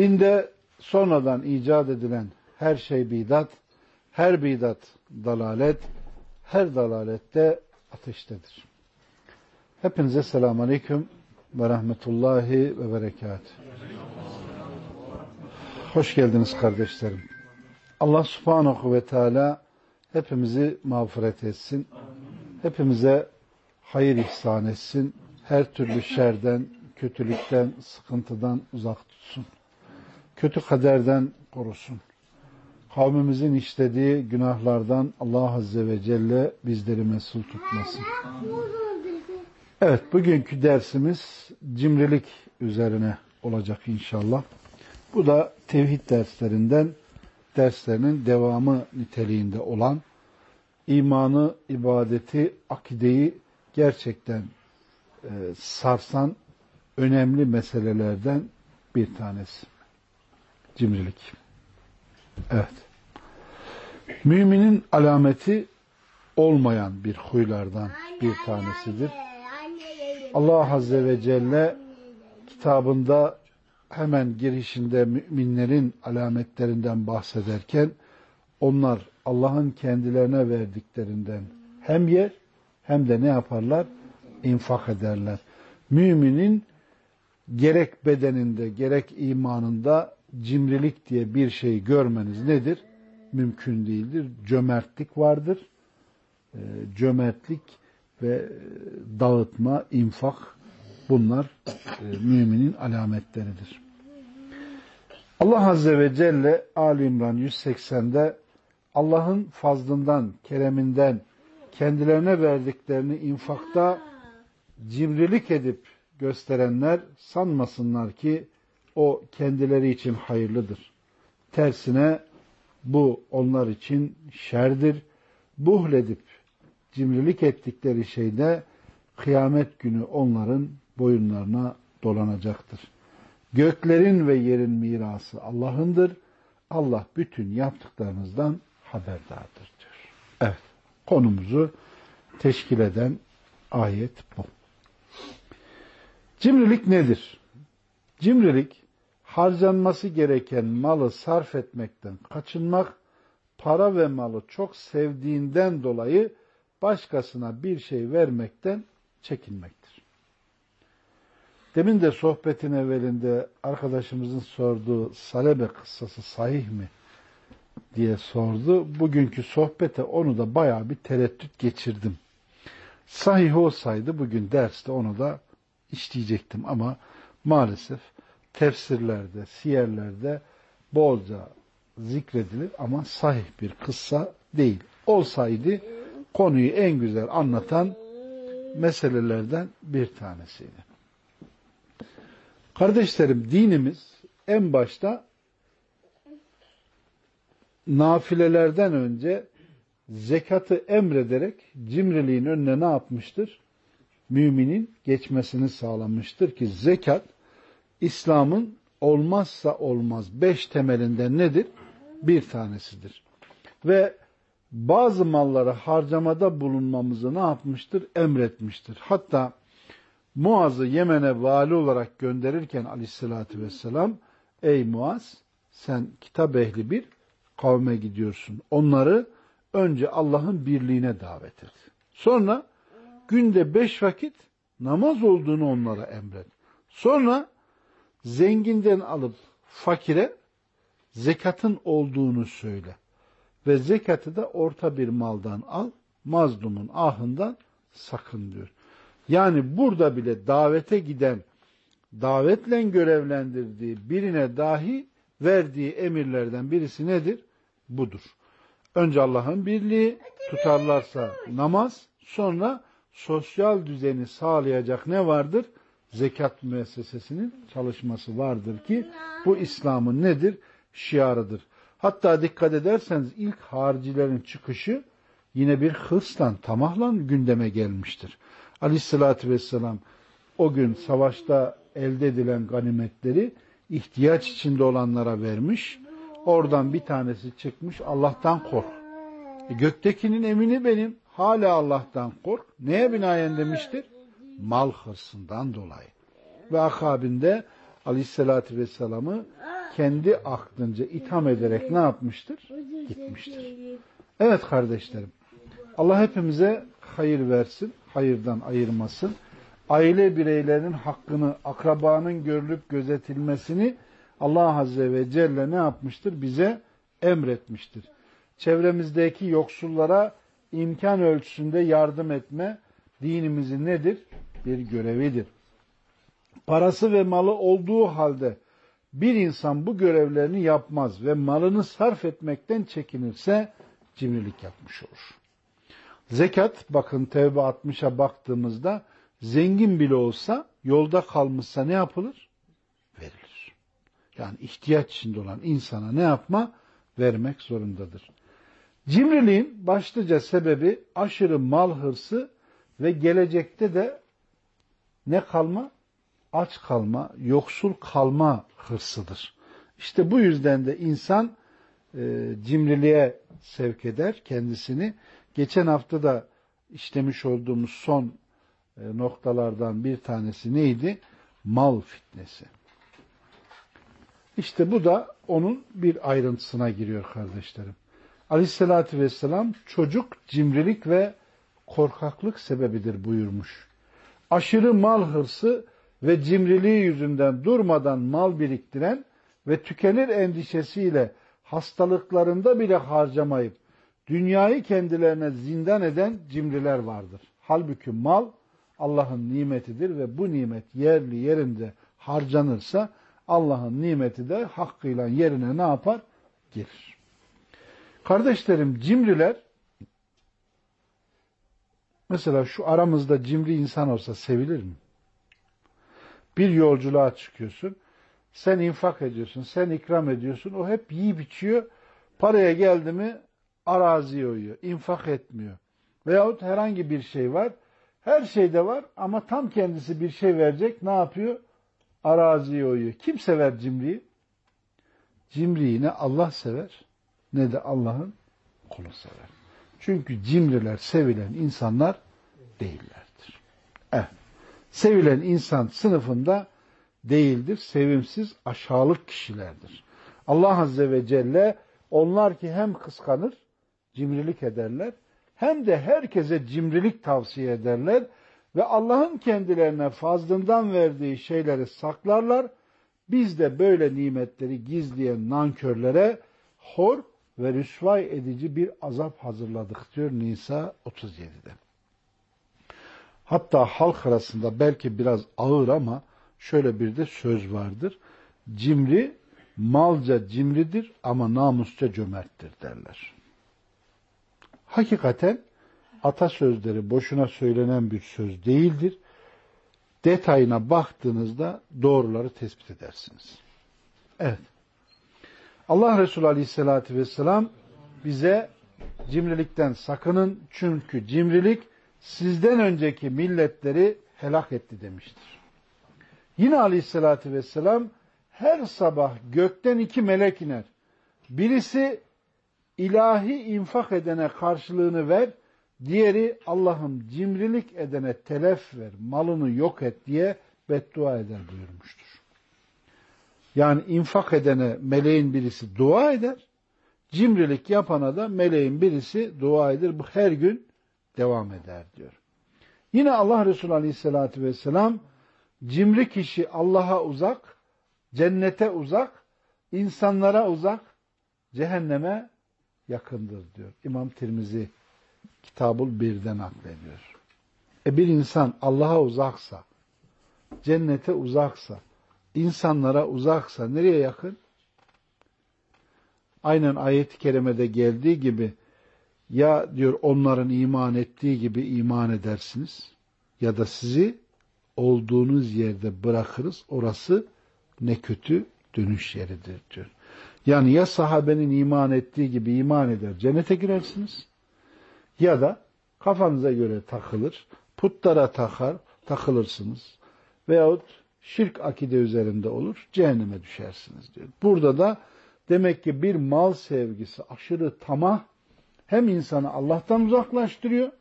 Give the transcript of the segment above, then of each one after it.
Dinde sonradan icat edilen her şey bidat, her bidat dalalet, her dalalette ateştedir. Hepinize selamun aleyküm ve rahmetullahi ve berekat. Hoş geldiniz kardeşlerim. Allah subhanahu ve teala hepimizi mağfiret etsin. Hepimize hayır ihsan etsin. Her türlü şerden, kötülükten, sıkıntıdan uzak tutsun. Kötü kaderden korusun. Kavmimizin işlediği günahlardan Allah Azze ve Celle bizleri mesul tutmasın. Evet, bugünkü dersimiz cimrilik üzerine olacak inşallah. Bu da tevhid derslerinden derslerinin devamı niteliğinde olan imanı, ibadeti, akideyi gerçekten e, sarsan önemli meselelerden bir tanesi. Cimrilik. Evet. Müminin alameti olmayan bir huylardan bir tanesidir. Allah Azze ve Celle kitabında hemen girişinde müminlerin alametlerinden bahsederken onlar Allah'ın kendilerine verdiklerinden hem yer hem de ne yaparlar? İnfak ederler. Müminin gerek bedeninde gerek imanında cimrilik diye bir şey görmeniz nedir? Mümkün değildir. Cömertlik vardır. Cömertlik ve dağıtma, infak bunlar müminin alametleridir. Allah Azze ve Celle Ali İmran 180'de Allah'ın fazlından, kereminden kendilerine verdiklerini infakta cimrilik edip gösterenler sanmasınlar ki o kendileri için hayırlıdır. Tersine bu onlar için şerdir. Buhledip cimrilik ettikleri şeyde kıyamet günü onların boyunlarına dolanacaktır. Göklerin ve yerin mirası Allah'ındır. Allah bütün yaptıklarınızdan haberdardır diyor. Evet, konumuzu teşkil eden ayet bu. Cimrilik nedir? Cimrilik, harcanması gereken malı sarf etmekten kaçınmak, para ve malı çok sevdiğinden dolayı başkasına bir şey vermekten çekinmektir. Demin de sohbetin evvelinde arkadaşımızın sorduğu salebe kıssası sahih mi diye sordu. Bugünkü sohbete onu da bayağı bir tereddüt geçirdim. Sahih olsaydı bugün derste onu da işleyecektim ama maalesef tefsirlerde, siyerlerde bolca zikredilir ama sahih bir kıssa değil. Olsaydı konuyu en güzel anlatan meselelerden bir tanesiydi. Kardeşlerim dinimiz en başta nafilelerden önce zekatı emrederek cimriliğin önüne ne yapmıştır? Müminin geçmesini sağlamıştır ki zekat İslam'ın olmazsa olmaz beş temelinden nedir? Bir tanesidir. Ve bazı malları harcamada bulunmamızı ne yapmıştır? Emretmiştir. Hatta Muaz'ı Yemen'e vali olarak gönderirken aleyhissalatü vesselam ey Muaz sen kitap ehli bir kavme gidiyorsun. Onları önce Allah'ın birliğine davet et. Sonra günde beş vakit namaz olduğunu onlara emret. Sonra zenginden alıp fakire zekatın olduğunu söyle. Ve zekatı da orta bir maldan al, mazlumun ahından sakın diyor. Yani burada bile davete giden, davetle görevlendirdiği birine dahi verdiği emirlerden birisi nedir? Budur. Önce Allah'ın birliği tutarlarsa namaz, sonra sosyal düzeni sağlayacak ne vardır? Zekat müessesesinin çalışması vardır ki bu İslam'ın nedir? Şiarıdır. Hatta dikkat ederseniz ilk haricilerin çıkışı yine bir hırsla, tamahla gündeme gelmiştir. Aleyhissalatü vesselam o gün savaşta elde edilen ganimetleri ihtiyaç içinde olanlara vermiş. Oradan bir tanesi çıkmış Allah'tan kork. E, göktekinin emini benim. Hala Allah'tan kork. Neye binaen demiştir? Mal hırsından dolayı. Ve akabinde Aleyhisselatü Vesselam'ı kendi aklınca itham ederek ne yapmıştır? Gitmiştir. Evet kardeşlerim. Allah hepimize hayır versin, hayırdan ayırmasın. Aile bireylerinin hakkını, akrabanın görülüp gözetilmesini Allah Azze ve Celle ne yapmıştır? Bize emretmiştir. Çevremizdeki yoksullara imkan ölçüsünde yardım etme dinimizin nedir? Bir görevidir. Parası ve malı olduğu halde bir insan bu görevlerini yapmaz ve malını sarf etmekten çekinirse cimrilik yapmış olur. Zekat, bakın Tevbe 60'a baktığımızda zengin bile olsa yolda kalmışsa ne yapılır? Verilir. Yani ihtiyaç içinde olan insana ne yapma? Vermek zorundadır. Cimriliğin başlıca sebebi aşırı mal hırsı ve gelecekte de ne kalma? Aç kalma, yoksul kalma hırsıdır. İşte bu yüzden de insan e, cimriliğe sevk eder kendisini. Geçen hafta da işlemiş olduğumuz son e, noktalardan bir tanesi neydi? Mal fitnesi. İşte bu da onun bir ayrıntısına giriyor kardeşlerim. Aleyhissalatü vesselam çocuk cimrilik ve korkaklık sebebidir buyurmuş. Aşırı mal hırsı ve cimriliği yüzünden durmadan mal biriktiren ve tükenir endişesiyle hastalıklarında bile harcamayıp dünyayı kendilerine zindan eden cimriler vardır. Halbuki mal Allah'ın nimetidir ve bu nimet yerli yerinde harcanırsa Allah'ın nimeti de hakkıyla yerine ne yapar? Gelir. Kardeşlerim cimriler mesela şu aramızda cimri insan olsa sevilir mi? Bir yolculuğa çıkıyorsun. Sen infak ediyorsun, sen ikram ediyorsun. O hep yiyip içiyor. Paraya geldi mi araziye uyuyor. infak etmiyor. Veyahut herhangi bir şey var. Her şeyde var ama tam kendisi bir şey verecek. Ne yapıyor? Araziye uyuyor. Kim sever cimriyi? Cimriyi ne Allah sever ne de Allah'ın kulu sever. Çünkü cimriler sevilen insanlar değillerdir. Evet. Sevilen insan sınıfında değildir. Sevimsiz, aşağılık kişilerdir. Allah Azze ve Celle onlar ki hem kıskanır, cimrilik ederler, hem de herkese cimrilik tavsiye ederler ve Allah'ın kendilerine fazlından verdiği şeyleri saklarlar. Biz de böyle nimetleri gizleyen nankörlere hor ve rüsvay edici bir azap hazırladık diyor Nisa 37'de. Hatta halk arasında belki biraz ağır ama şöyle bir de söz vardır. Cimri malca cimridir ama namusça cömerttir derler. Hakikaten atasözleri boşuna söylenen bir söz değildir. Detayına baktığınızda doğruları tespit edersiniz. Evet. Allah Resulü Aleyhisselatü Vesselam bize cimrilikten sakının çünkü cimrilik sizden önceki milletleri helak etti demiştir. Yine Aleyhisselatü Vesselam her sabah gökten iki melek iner. Birisi ilahi infak edene karşılığını ver, diğeri Allah'ım cimrilik edene telef ver, malını yok et diye beddua eder buyurmuştur. Yani infak edene meleğin birisi dua eder, cimrilik yapana da meleğin birisi dua eder. Bu her gün devam eder diyor. Yine Allah Resulü Aleyhisselatü Vesselam cimri kişi Allah'a uzak, cennete uzak, insanlara uzak, cehenneme yakındır diyor. İmam Tirmizi Kitabul Bir'den naklediyor. E bir insan Allah'a uzaksa, cennete uzaksa, insanlara uzaksa nereye yakın? Aynen ayet-i kerimede geldiği gibi ya diyor onların iman ettiği gibi iman edersiniz ya da sizi olduğunuz yerde bırakırız. Orası ne kötü dönüş yeridir diyor. Yani ya sahabenin iman ettiği gibi iman eder cennete girersiniz ya da kafanıza göre takılır, putlara takar, takılırsınız veyahut şirk akide üzerinde olur, cehenneme düşersiniz diyor. Burada da demek ki bir mal sevgisi, aşırı tamah hem insanı Allah'tan uzaklaştırıyor,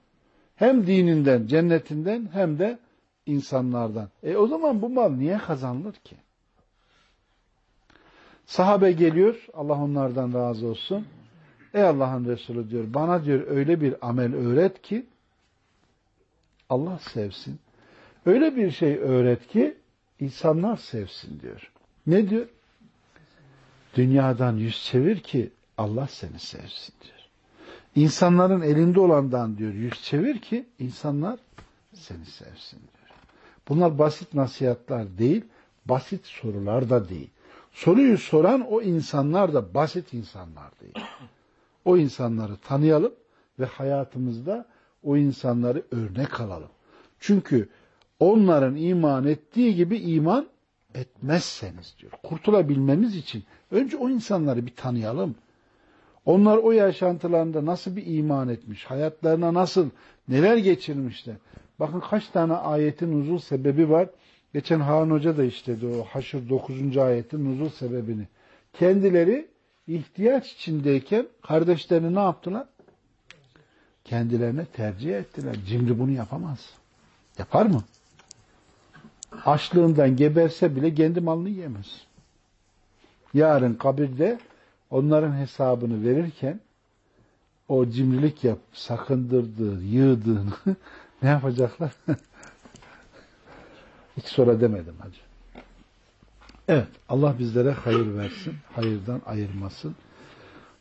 hem dininden, cennetinden hem de insanlardan. E o zaman bu mal niye kazanılır ki? Sahabe geliyor, Allah onlardan razı olsun. Ey Allah'ın Resulü diyor, bana diyor öyle bir amel öğret ki Allah sevsin. Öyle bir şey öğret ki insanlar sevsin diyor. Ne diyor? Dünyadan yüz çevir ki Allah seni sevsin diyor. İnsanların elinde olandan diyor yüz çevir ki insanlar seni sevsin diyor. Bunlar basit nasihatler değil, basit sorular da değil. Soruyu soran o insanlar da basit insanlar değil. O insanları tanıyalım ve hayatımızda o insanları örnek alalım. Çünkü onların iman ettiği gibi iman etmezseniz diyor. Kurtulabilmemiz için önce o insanları bir tanıyalım. Onlar o yaşantılarında nasıl bir iman etmiş, hayatlarına nasıl, neler geçirmişler. Bakın kaç tane ayetin nuzul sebebi var. Geçen Harun Hoca da işledi o Haşr 9. ayetin nuzul sebebini. Kendileri ihtiyaç içindeyken kardeşlerini ne yaptılar? Kendilerine tercih ettiler. Cimri bunu yapamaz. Yapar mı? Açlığından geberse bile kendi malını yemez. Yarın kabirde onların hesabını verirken o cimrilik yap, sakındırdığı, yığdığını ne yapacaklar? Hiç sonra demedim hacı. Evet, Allah bizlere hayır versin, hayırdan ayırmasın.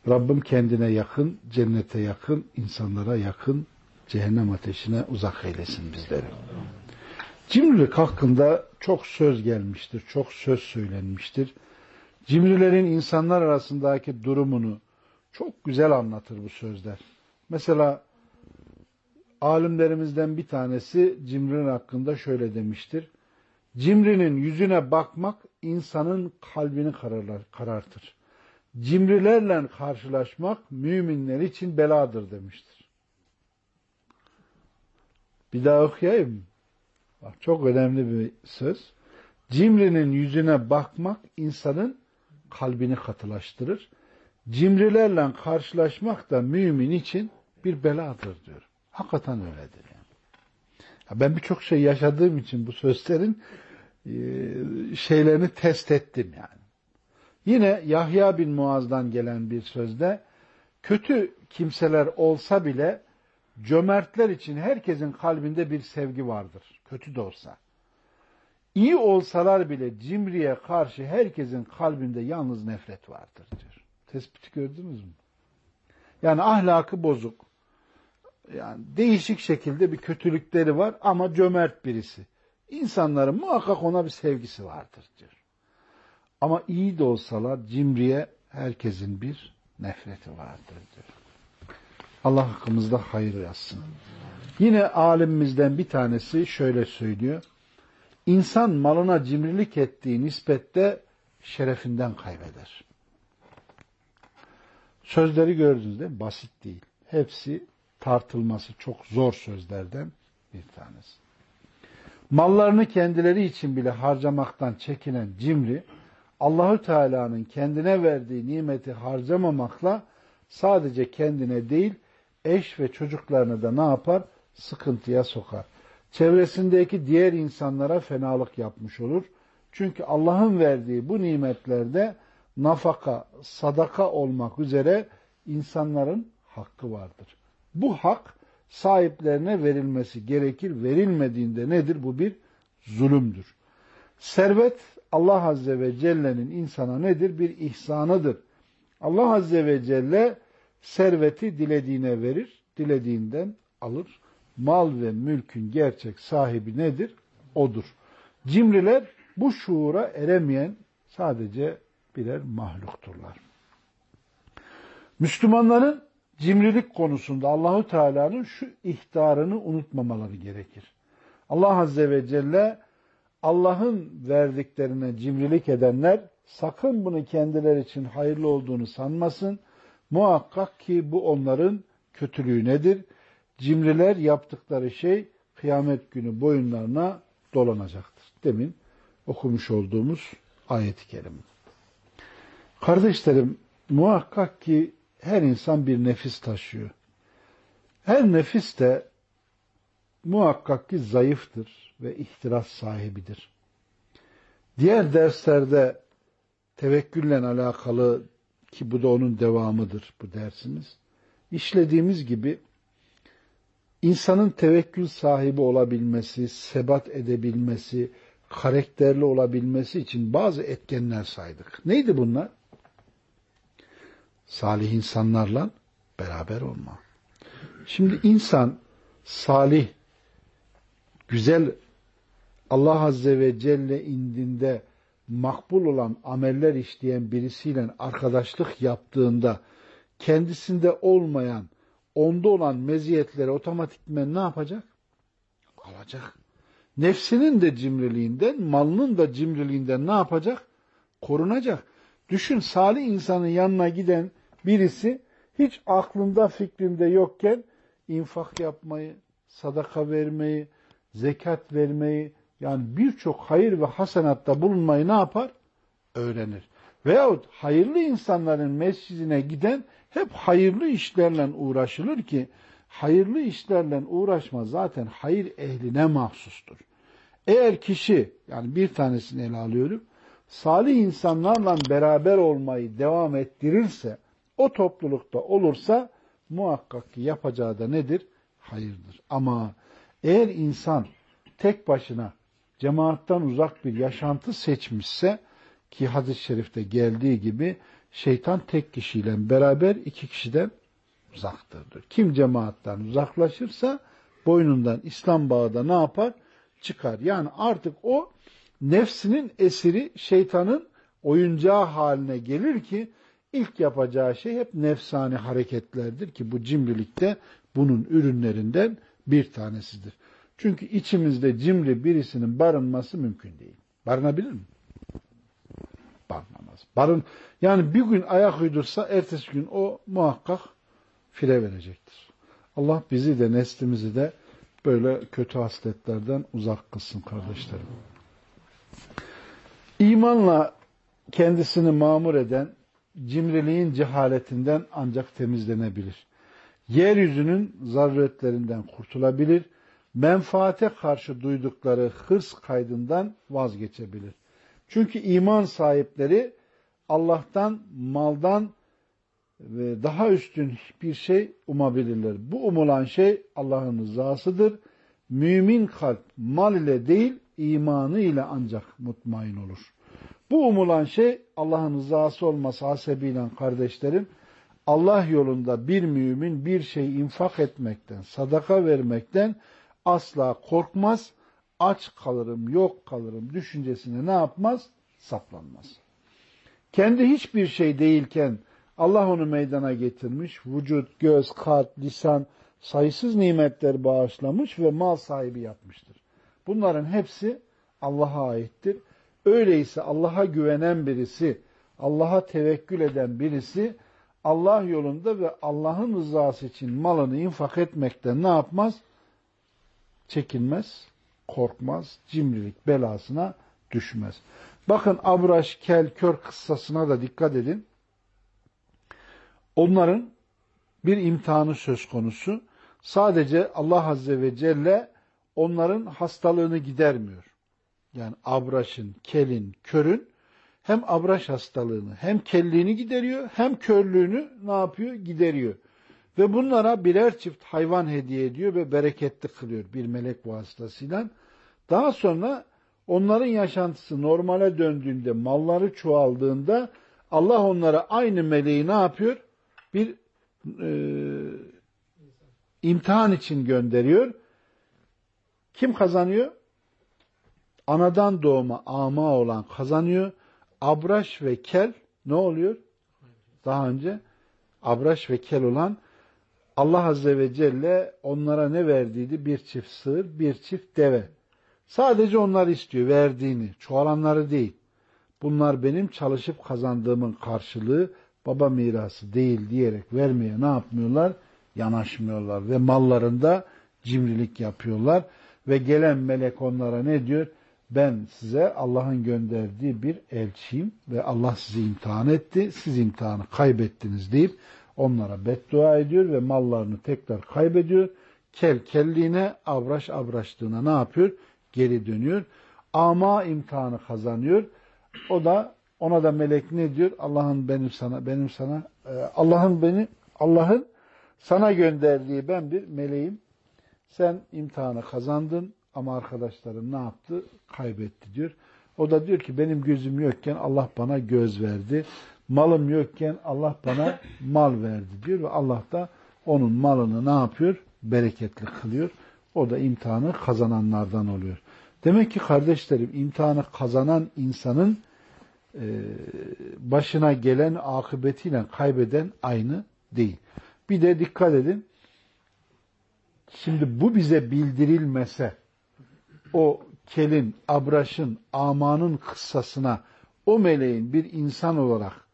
Rabbim kendine yakın, cennete yakın, insanlara yakın, cehennem ateşine uzak eylesin bizleri. Cimrilik hakkında çok söz gelmiştir, çok söz söylenmiştir. Cimrilerin insanlar arasındaki durumunu çok güzel anlatır bu sözler. Mesela alimlerimizden bir tanesi cimriler hakkında şöyle demiştir. Cimrinin yüzüne bakmak insanın kalbini kararlar, karartır. Cimrilerle karşılaşmak müminler için beladır demiştir. Bir daha okuyayım mı? Bak çok önemli bir söz. Cimrinin yüzüne bakmak insanın kalbini katılaştırır. Cimrilerle karşılaşmak da mümin için bir beladır diyor. Hakikaten öyledir yani. Ben birçok şey yaşadığım için bu sözlerin e, şeylerini test ettim yani. Yine Yahya bin Muaz'dan gelen bir sözde kötü kimseler olsa bile cömertler için herkesin kalbinde bir sevgi vardır. Kötü de olsa. İyi olsalar bile cimriye karşı herkesin kalbinde yalnız nefret vardır diyor. Tespiti gördünüz mü? Yani ahlakı bozuk. Yani değişik şekilde bir kötülükleri var ama cömert birisi. İnsanların muhakkak ona bir sevgisi vardır diyor. Ama iyi de olsalar cimriye herkesin bir nefreti vardır diyor. Allah hakkımızda hayır yazsın. Yine alimimizden bir tanesi şöyle söylüyor. İnsan malına cimrilik ettiği nispette şerefinden kaybeder. Sözleri gördünüz değil mi? Basit değil. Hepsi tartılması çok zor sözlerden bir tanesi. Mallarını kendileri için bile harcamaktan çekinen cimri, Allahü Teala'nın kendine verdiği nimeti harcamamakla sadece kendine değil, eş ve çocuklarını da ne yapar? Sıkıntıya sokar. Çevresindeki diğer insanlara fenalık yapmış olur. Çünkü Allah'ın verdiği bu nimetlerde nafaka, sadaka olmak üzere insanların hakkı vardır. Bu hak sahiplerine verilmesi gerekir. Verilmediğinde nedir? Bu bir zulümdür. Servet Allah Azze ve Celle'nin insana nedir? Bir ihsanıdır. Allah Azze ve Celle serveti dilediğine verir, dilediğinden alır. Mal ve mülkün gerçek sahibi nedir? Odur. Cimriler bu şuura eremeyen sadece birer mahlukturlar. Müslümanların cimrilik konusunda Allahu Teala'nın şu ihtarını unutmamaları gerekir. Allah Azze ve Celle Allah'ın verdiklerine cimrilik edenler sakın bunu kendileri için hayırlı olduğunu sanmasın. Muhakkak ki bu onların kötülüğü nedir? Cimriler yaptıkları şey kıyamet günü boyunlarına dolanacaktır. Demin okumuş olduğumuz ayet-i kerime. Kardeşlerim muhakkak ki her insan bir nefis taşıyor. Her nefis de muhakkak ki zayıftır ve ihtiras sahibidir. Diğer derslerde tevekkülle alakalı ki bu da onun devamıdır bu dersimiz. İşlediğimiz gibi insanın tevekkül sahibi olabilmesi, sebat edebilmesi, karakterli olabilmesi için bazı etkenler saydık. Neydi bunlar? Salih insanlarla beraber olma. Şimdi insan salih, güzel Allah Azze ve Celle indinde makbul olan ameller işleyen birisiyle arkadaşlık yaptığında kendisinde olmayan, onda olan meziyetleri otomatikmen ne yapacak? Alacak. Nefsinin de cimriliğinden, malının da cimriliğinden ne yapacak? Korunacak. Düşün salih insanın yanına giden birisi hiç aklında fikrinde yokken infak yapmayı, sadaka vermeyi, zekat vermeyi, yani birçok hayır ve hasenatta bulunmayı ne yapar? Öğrenir. Veyahut hayırlı insanların mescidine giden hep hayırlı işlerle uğraşılır ki hayırlı işlerle uğraşma zaten hayır ehline mahsustur. Eğer kişi yani bir tanesini ele alıyorum salih insanlarla beraber olmayı devam ettirirse o toplulukta olursa muhakkak ki yapacağı da nedir? Hayırdır. Ama eğer insan tek başına cemaattan uzak bir yaşantı seçmişse ki hadis-i şerifte geldiği gibi şeytan tek kişiyle beraber iki kişiden uzaktırdır. Kim cemaattan uzaklaşırsa boynundan İslam bağı da ne yapar? Çıkar. Yani artık o nefsinin esiri şeytanın oyuncağı haline gelir ki ilk yapacağı şey hep nefsani hareketlerdir ki bu cimrilikte bunun ürünlerinden bir tanesidir. Çünkü içimizde cimri birisinin barınması mümkün değil. Barınabilir mi? Barınamaz. Barın, yani bir gün ayak uydursa ertesi gün o muhakkak fire verecektir. Allah bizi de neslimizi de böyle kötü hasletlerden uzak kılsın kardeşlerim. İmanla kendisini mamur eden cimriliğin cehaletinden ancak temizlenebilir. Yeryüzünün zaruretlerinden kurtulabilir menfaate karşı duydukları hırs kaydından vazgeçebilir. Çünkü iman sahipleri Allah'tan, maldan ve daha üstün bir şey umabilirler. Bu umulan şey Allah'ın rızasıdır. Mümin kalp mal ile değil imanı ile ancak mutmain olur. Bu umulan şey Allah'ın rızası olması hasebiyle kardeşlerim Allah yolunda bir mümin bir şey infak etmekten, sadaka vermekten asla korkmaz, aç kalırım, yok kalırım düşüncesine ne yapmaz? Saplanmaz. Kendi hiçbir şey değilken Allah onu meydana getirmiş, vücut, göz, kalp, lisan, sayısız nimetler bağışlamış ve mal sahibi yapmıştır. Bunların hepsi Allah'a aittir. Öyleyse Allah'a güvenen birisi, Allah'a tevekkül eden birisi, Allah yolunda ve Allah'ın rızası için malını infak etmekten ne yapmaz? Çekinmez, korkmaz, cimrilik belasına düşmez. Bakın Abraş, Kel, Kör kıssasına da dikkat edin. Onların bir imtihanı söz konusu. Sadece Allah Azze ve Celle onların hastalığını gidermiyor. Yani Abraş'ın, Kel'in, Kör'ün hem Abraş hastalığını hem kelliğini gideriyor hem körlüğünü ne yapıyor? Gideriyor. Ve bunlara birer çift hayvan hediye ediyor ve bereketli kılıyor bir melek vasıtasıyla. Daha sonra onların yaşantısı normale döndüğünde, malları çoğaldığında Allah onlara aynı meleği ne yapıyor? Bir e, imtihan için gönderiyor. Kim kazanıyor? Anadan doğma ama olan kazanıyor. Abraş ve kel ne oluyor? Daha önce abraş ve kel olan Allah Azze ve Celle onlara ne verdiydi? Bir çift sığır, bir çift deve Sadece onları istiyor, verdiğini, çoğalanları değil. Bunlar benim çalışıp kazandığımın karşılığı baba mirası değil diyerek vermeye ne yapmıyorlar? Yanaşmıyorlar ve mallarında cimrilik yapıyorlar. Ve gelen melek onlara ne diyor? Ben size Allah'ın gönderdiği bir elçiyim ve Allah sizi imtihan etti. Siz imtihanı kaybettiniz deyip onlara beddua ediyor ve mallarını tekrar kaybediyor. Kel kelliğine, abraş abraşlığına ne yapıyor? Geri dönüyor. Ama imtihanı kazanıyor. O da ona da melek ne diyor? Allah'ın benim sana benim sana e, Allah'ın beni Allah'ın sana gönderdiği ben bir meleğim. Sen imtihanı kazandın ama arkadaşların ne yaptı? Kaybetti diyor. O da diyor ki benim gözüm yokken Allah bana göz verdi. Malım yokken Allah bana mal verdi diyor ve Allah da onun malını ne yapıyor? Bereketli kılıyor. O da imtihanı kazananlardan oluyor. Demek ki kardeşlerim imtihanı kazanan insanın e, başına gelen akıbetiyle kaybeden aynı değil. Bir de dikkat edin. Şimdi bu bize bildirilmese o kelin, abraşın, amanın kıssasına o meleğin bir insan olarak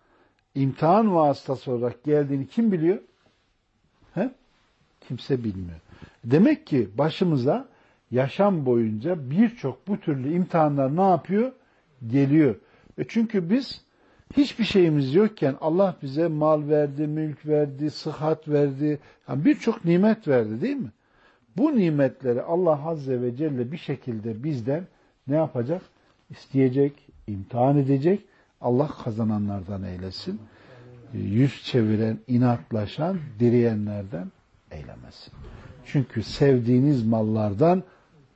imtihan vasıtası olarak geldiğini kim biliyor? He? Kimse bilmiyor. Demek ki başımıza yaşam boyunca birçok bu türlü imtihanlar ne yapıyor? Geliyor. E çünkü biz hiçbir şeyimiz yokken Allah bize mal verdi, mülk verdi, sıhhat verdi. Yani birçok nimet verdi değil mi? Bu nimetleri Allah Azze ve Celle bir şekilde bizden ne yapacak? İsteyecek, imtihan edecek. Allah kazananlardan eylesin. Yüz çeviren, inatlaşan, direyenlerden eylemesin. Çünkü sevdiğiniz mallardan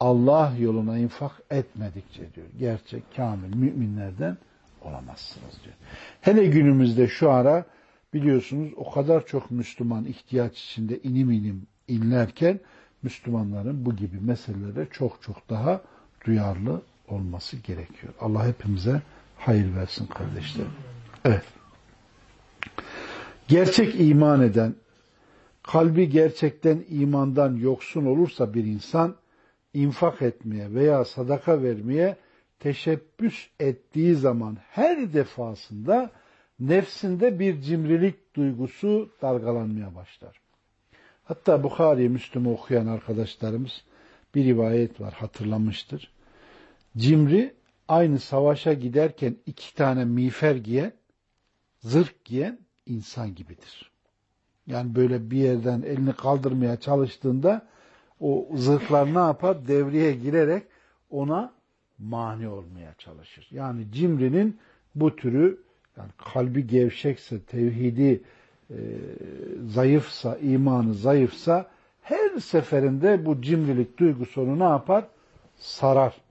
Allah yoluna infak etmedikçe diyor. Gerçek, kamil müminlerden olamazsınız diyor. Hele günümüzde şu ara biliyorsunuz o kadar çok Müslüman ihtiyaç içinde inim inim inlerken Müslümanların bu gibi meselelere çok çok daha duyarlı olması gerekiyor. Allah hepimize hayır versin kardeşlerim. Evet. Gerçek iman eden, kalbi gerçekten imandan yoksun olursa bir insan, infak etmeye veya sadaka vermeye teşebbüs ettiği zaman her defasında nefsinde bir cimrilik duygusu dalgalanmaya başlar. Hatta Bukhari Müslüm'ü okuyan arkadaşlarımız bir rivayet var hatırlamıştır. Cimri aynı savaşa giderken iki tane miğfer giyen, zırh giyen insan gibidir. Yani böyle bir yerden elini kaldırmaya çalıştığında o zırhlar ne yapar? Devreye girerek ona mani olmaya çalışır. Yani cimrinin bu türü yani kalbi gevşekse, tevhidi e, zayıfsa, imanı zayıfsa her seferinde bu cimrilik duygusu onu ne yapar? Sarar.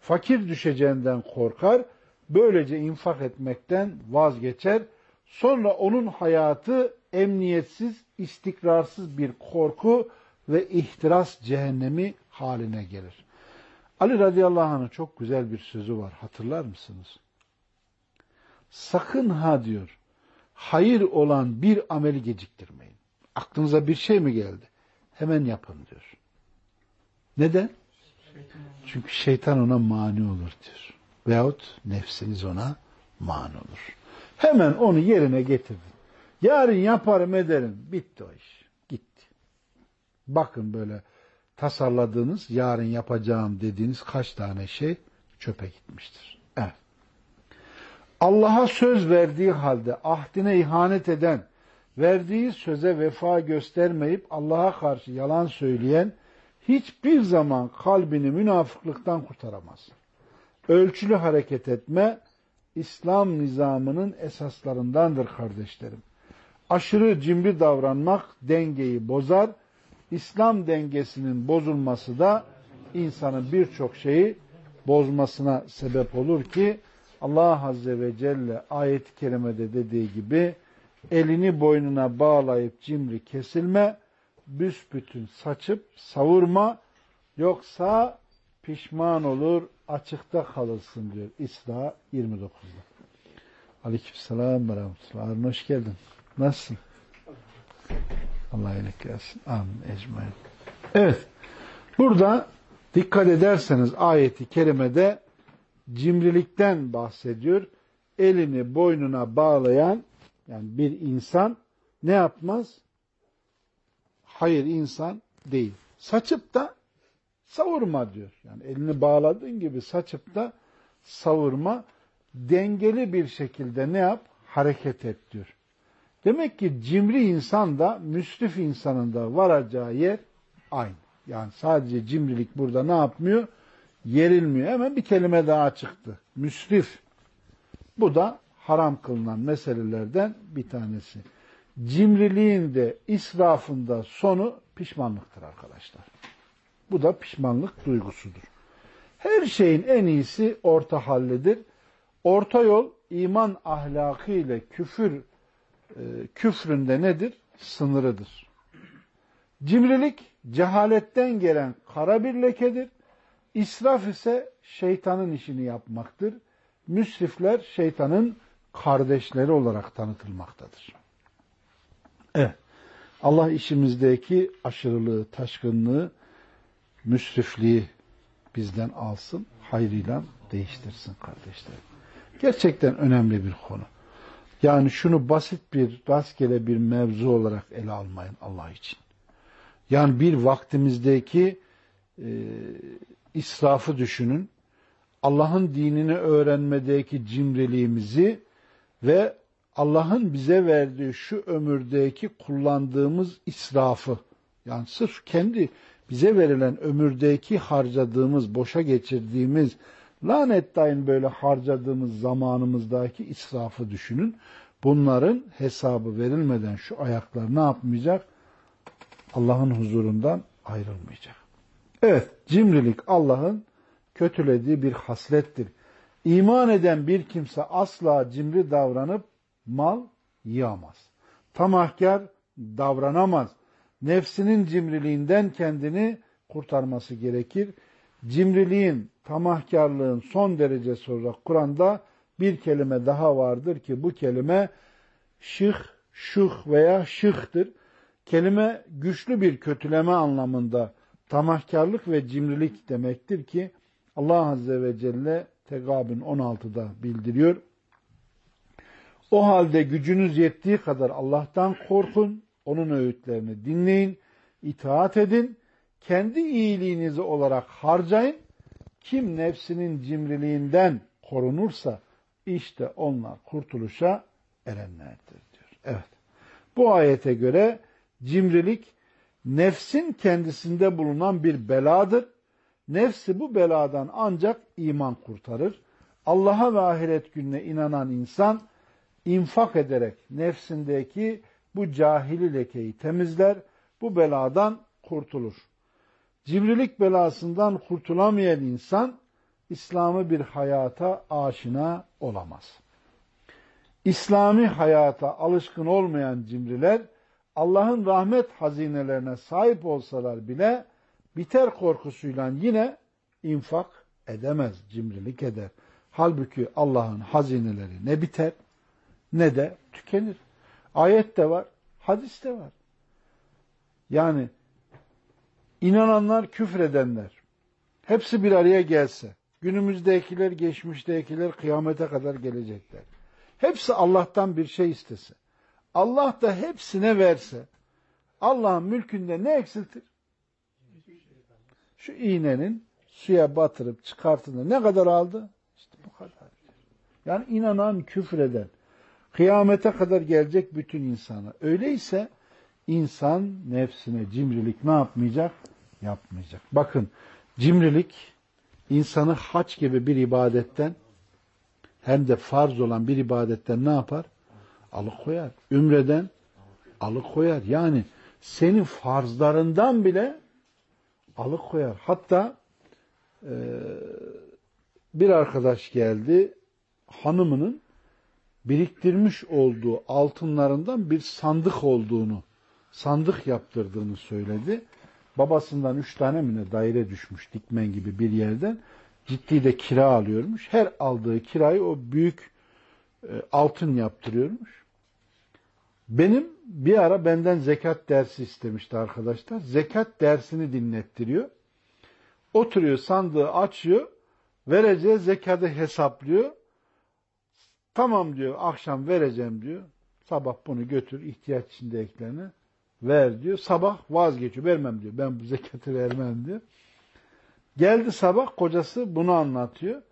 Fakir düşeceğinden korkar. Böylece infak etmekten vazgeçer. Sonra onun hayatı emniyetsiz, istikrarsız bir korku ve ihtiras cehennemi haline gelir. Ali radıyallahu anh'ın çok güzel bir sözü var. Hatırlar mısınız? Sakın ha diyor, hayır olan bir ameli geciktirmeyin. Aklınıza bir şey mi geldi? Hemen yapın diyor. Neden? Çünkü şeytan ona mani olur diyor. Veyahut nefsiniz ona mani olur. Hemen onu yerine getirdin. Yarın yaparım ederim. Bitti o iş. Gitti. Bakın böyle tasarladığınız, yarın yapacağım dediğiniz kaç tane şey çöpe gitmiştir. Evet. Allah'a söz verdiği halde ahdine ihanet eden, verdiği söze vefa göstermeyip Allah'a karşı yalan söyleyen hiçbir zaman kalbini münafıklıktan kurtaramaz. Ölçülü hareket etme İslam nizamının esaslarındandır kardeşlerim. Aşırı cimri davranmak dengeyi bozar. İslam dengesinin bozulması da insanın birçok şeyi bozmasına sebep olur ki Allah Azze ve Celle ayet-i kerimede dediği gibi elini boynuna bağlayıp cimri kesilme, büsbütün saçıp savurma, yoksa pişman olur, açıkta kalırsın diyor İsra 29'da. Aleykümselam ve rahmetullah. Harun hoş geldin. Nasılsın? Allah iyilik versin. Amin. Ecmain. Evet. Burada Dikkat ederseniz ayeti kerimede cimrilikten bahsediyor. Elini boynuna bağlayan yani bir insan ne yapmaz? Hayır insan değil. Saçıp da savurma diyor. Yani elini bağladığın gibi saçıp da savurma dengeli bir şekilde ne yap? Hareket et diyor. Demek ki cimri insan da müsrif insanın da varacağı yer aynı. Yani sadece cimrilik burada ne yapmıyor? Yerilmiyor. Hemen bir kelime daha çıktı. Müsrif. Bu da haram kılınan meselelerden bir tanesi. Cimriliğin de israfında sonu pişmanlıktır arkadaşlar. Bu da pişmanlık duygusudur. Her şeyin en iyisi orta hallidir. Orta yol iman ahlakı ile küfür e, küfründe nedir? Sınırıdır. Cimrilik cehaletten gelen kara bir lekedir. İsraf ise şeytanın işini yapmaktır. Müsrifler şeytanın kardeşleri olarak tanıtılmaktadır. Evet. Allah işimizdeki aşırılığı, taşkınlığı, müsrifliği bizden alsın, hayrıyla değiştirsin kardeşlerim. Gerçekten önemli bir konu. Yani şunu basit bir, rastgele bir mevzu olarak ele almayın Allah için. Yani bir vaktimizdeki e, israfı düşünün. Allah'ın dinini öğrenmedeki cimriliğimizi ve Allah'ın bize verdiği şu ömürdeki kullandığımız israfı yani sırf kendi bize verilen ömürdeki harcadığımız, boşa geçirdiğimiz, lanet daim böyle harcadığımız zamanımızdaki israfı düşünün. Bunların hesabı verilmeden şu ayaklar ne yapmayacak? Allah'ın huzurundan ayrılmayacak. Evet, cimrilik Allah'ın kötülediği bir haslettir. İman eden bir kimse asla cimri davranıp mal yiyamaz. Tamahkar davranamaz. Nefsinin cimriliğinden kendini kurtarması gerekir. Cimriliğin, tamahkarlığın son derecesi olarak Kur'an'da bir kelime daha vardır ki bu kelime şıh, şuh veya şıhtır. Kelime güçlü bir kötüleme anlamında tamahkarlık ve cimrilik demektir ki Allah Azze ve Celle Tegabün 16'da bildiriyor. O halde gücünüz yettiği kadar Allah'tan korkun, onun öğütlerini dinleyin, itaat edin, kendi iyiliğinizi olarak harcayın. Kim nefsinin cimriliğinden korunursa işte onlar kurtuluşa erenlerdir diyor. Evet. Bu ayete göre cimrilik nefsin kendisinde bulunan bir beladır. Nefsi bu beladan ancak iman kurtarır. Allah'a ve ahiret gününe inanan insan infak ederek nefsindeki bu cahili lekeyi temizler, bu beladan kurtulur. Cimrilik belasından kurtulamayan insan İslam'ı bir hayata aşina olamaz. İslami hayata alışkın olmayan cimriler Allah'ın rahmet hazinelerine sahip olsalar bile biter korkusuyla yine infak edemez, cimrilik eder. Halbuki Allah'ın hazineleri ne biter ne de tükenir. Ayet de var, hadis de var. Yani inananlar, küfredenler hepsi bir araya gelse, günümüzdekiler, geçmiştekiler kıyamete kadar gelecekler. Hepsi Allah'tan bir şey istese. Allah da hepsine verse Allah'ın mülkünde ne eksiltir? Şu iğnenin suya batırıp çıkartında ne kadar aldı? İşte bu kadar. Yani inanan, küfreden, kıyamete kadar gelecek bütün insana. Öyleyse insan nefsine cimrilik ne yapmayacak? Yapmayacak. Bakın cimrilik insanı haç gibi bir ibadetten hem de farz olan bir ibadetten ne yapar? Alıkoyar. Ümreden alıkoyar. Yani senin farzlarından bile alıkoyar. Hatta e, bir arkadaş geldi hanımının biriktirmiş olduğu altınlarından bir sandık olduğunu, sandık yaptırdığını söyledi. Babasından üç tane mi daire düşmüş dikmen gibi bir yerden. Ciddi de kira alıyormuş. Her aldığı kirayı o büyük e, altın yaptırıyormuş. Benim bir ara benden zekat dersi istemişti arkadaşlar. Zekat dersini dinlettiriyor. Oturuyor sandığı açıyor. Vereceği zekadı hesaplıyor. Tamam diyor akşam vereceğim diyor. Sabah bunu götür ihtiyaç içindekilerini ver diyor. Sabah vazgeçiyor. Vermem diyor. Ben bu zekatı vermem diyor. Geldi sabah kocası bunu anlatıyor.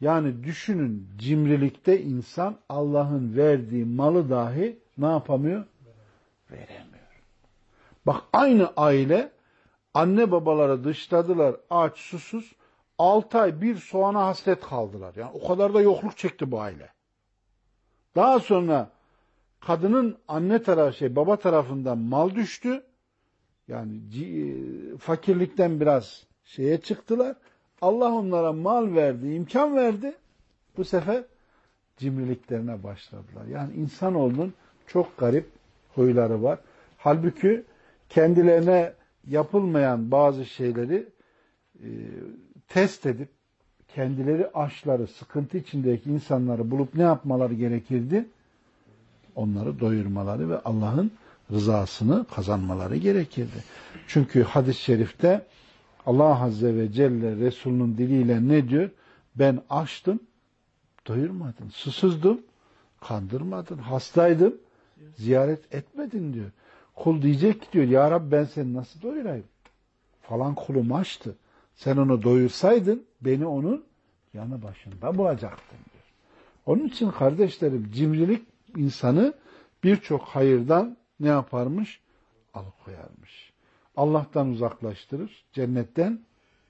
Yani düşünün cimrilikte insan Allah'ın verdiği malı dahi ne yapamıyor? Veremiyor. Bak aynı aile anne babaları dışladılar aç susuz. Altı ay bir soğana hasret kaldılar. Yani o kadar da yokluk çekti bu aile. Daha sonra kadının anne tarafı şey baba tarafından mal düştü. Yani fakirlikten biraz şeye çıktılar. Allah onlara mal verdi, imkan verdi. Bu sefer cimriliklerine başladılar. Yani insanoğlunun çok garip huyları var. Halbuki kendilerine yapılmayan bazı şeyleri e, test edip kendileri aşları, sıkıntı içindeki insanları bulup ne yapmaları gerekirdi? Onları doyurmaları ve Allah'ın rızasını kazanmaları gerekirdi. Çünkü hadis-i şerifte Allah Azze ve Celle Resulünün diliyle ne diyor? Ben açtım, doyurmadın. Susuzdum, kandırmadın. Hastaydım, ziyaret etmedin diyor. Kul diyecek ki diyor, Ya Rabbi ben seni nasıl doyurayım? Falan kulum açtı. Sen onu doyursaydın beni onun yanı başında bulacaktın diyor. Onun için kardeşlerim cimrilik insanı birçok hayırdan ne yaparmış? Alıkoyarmış. Allah'tan uzaklaştırır, cennetten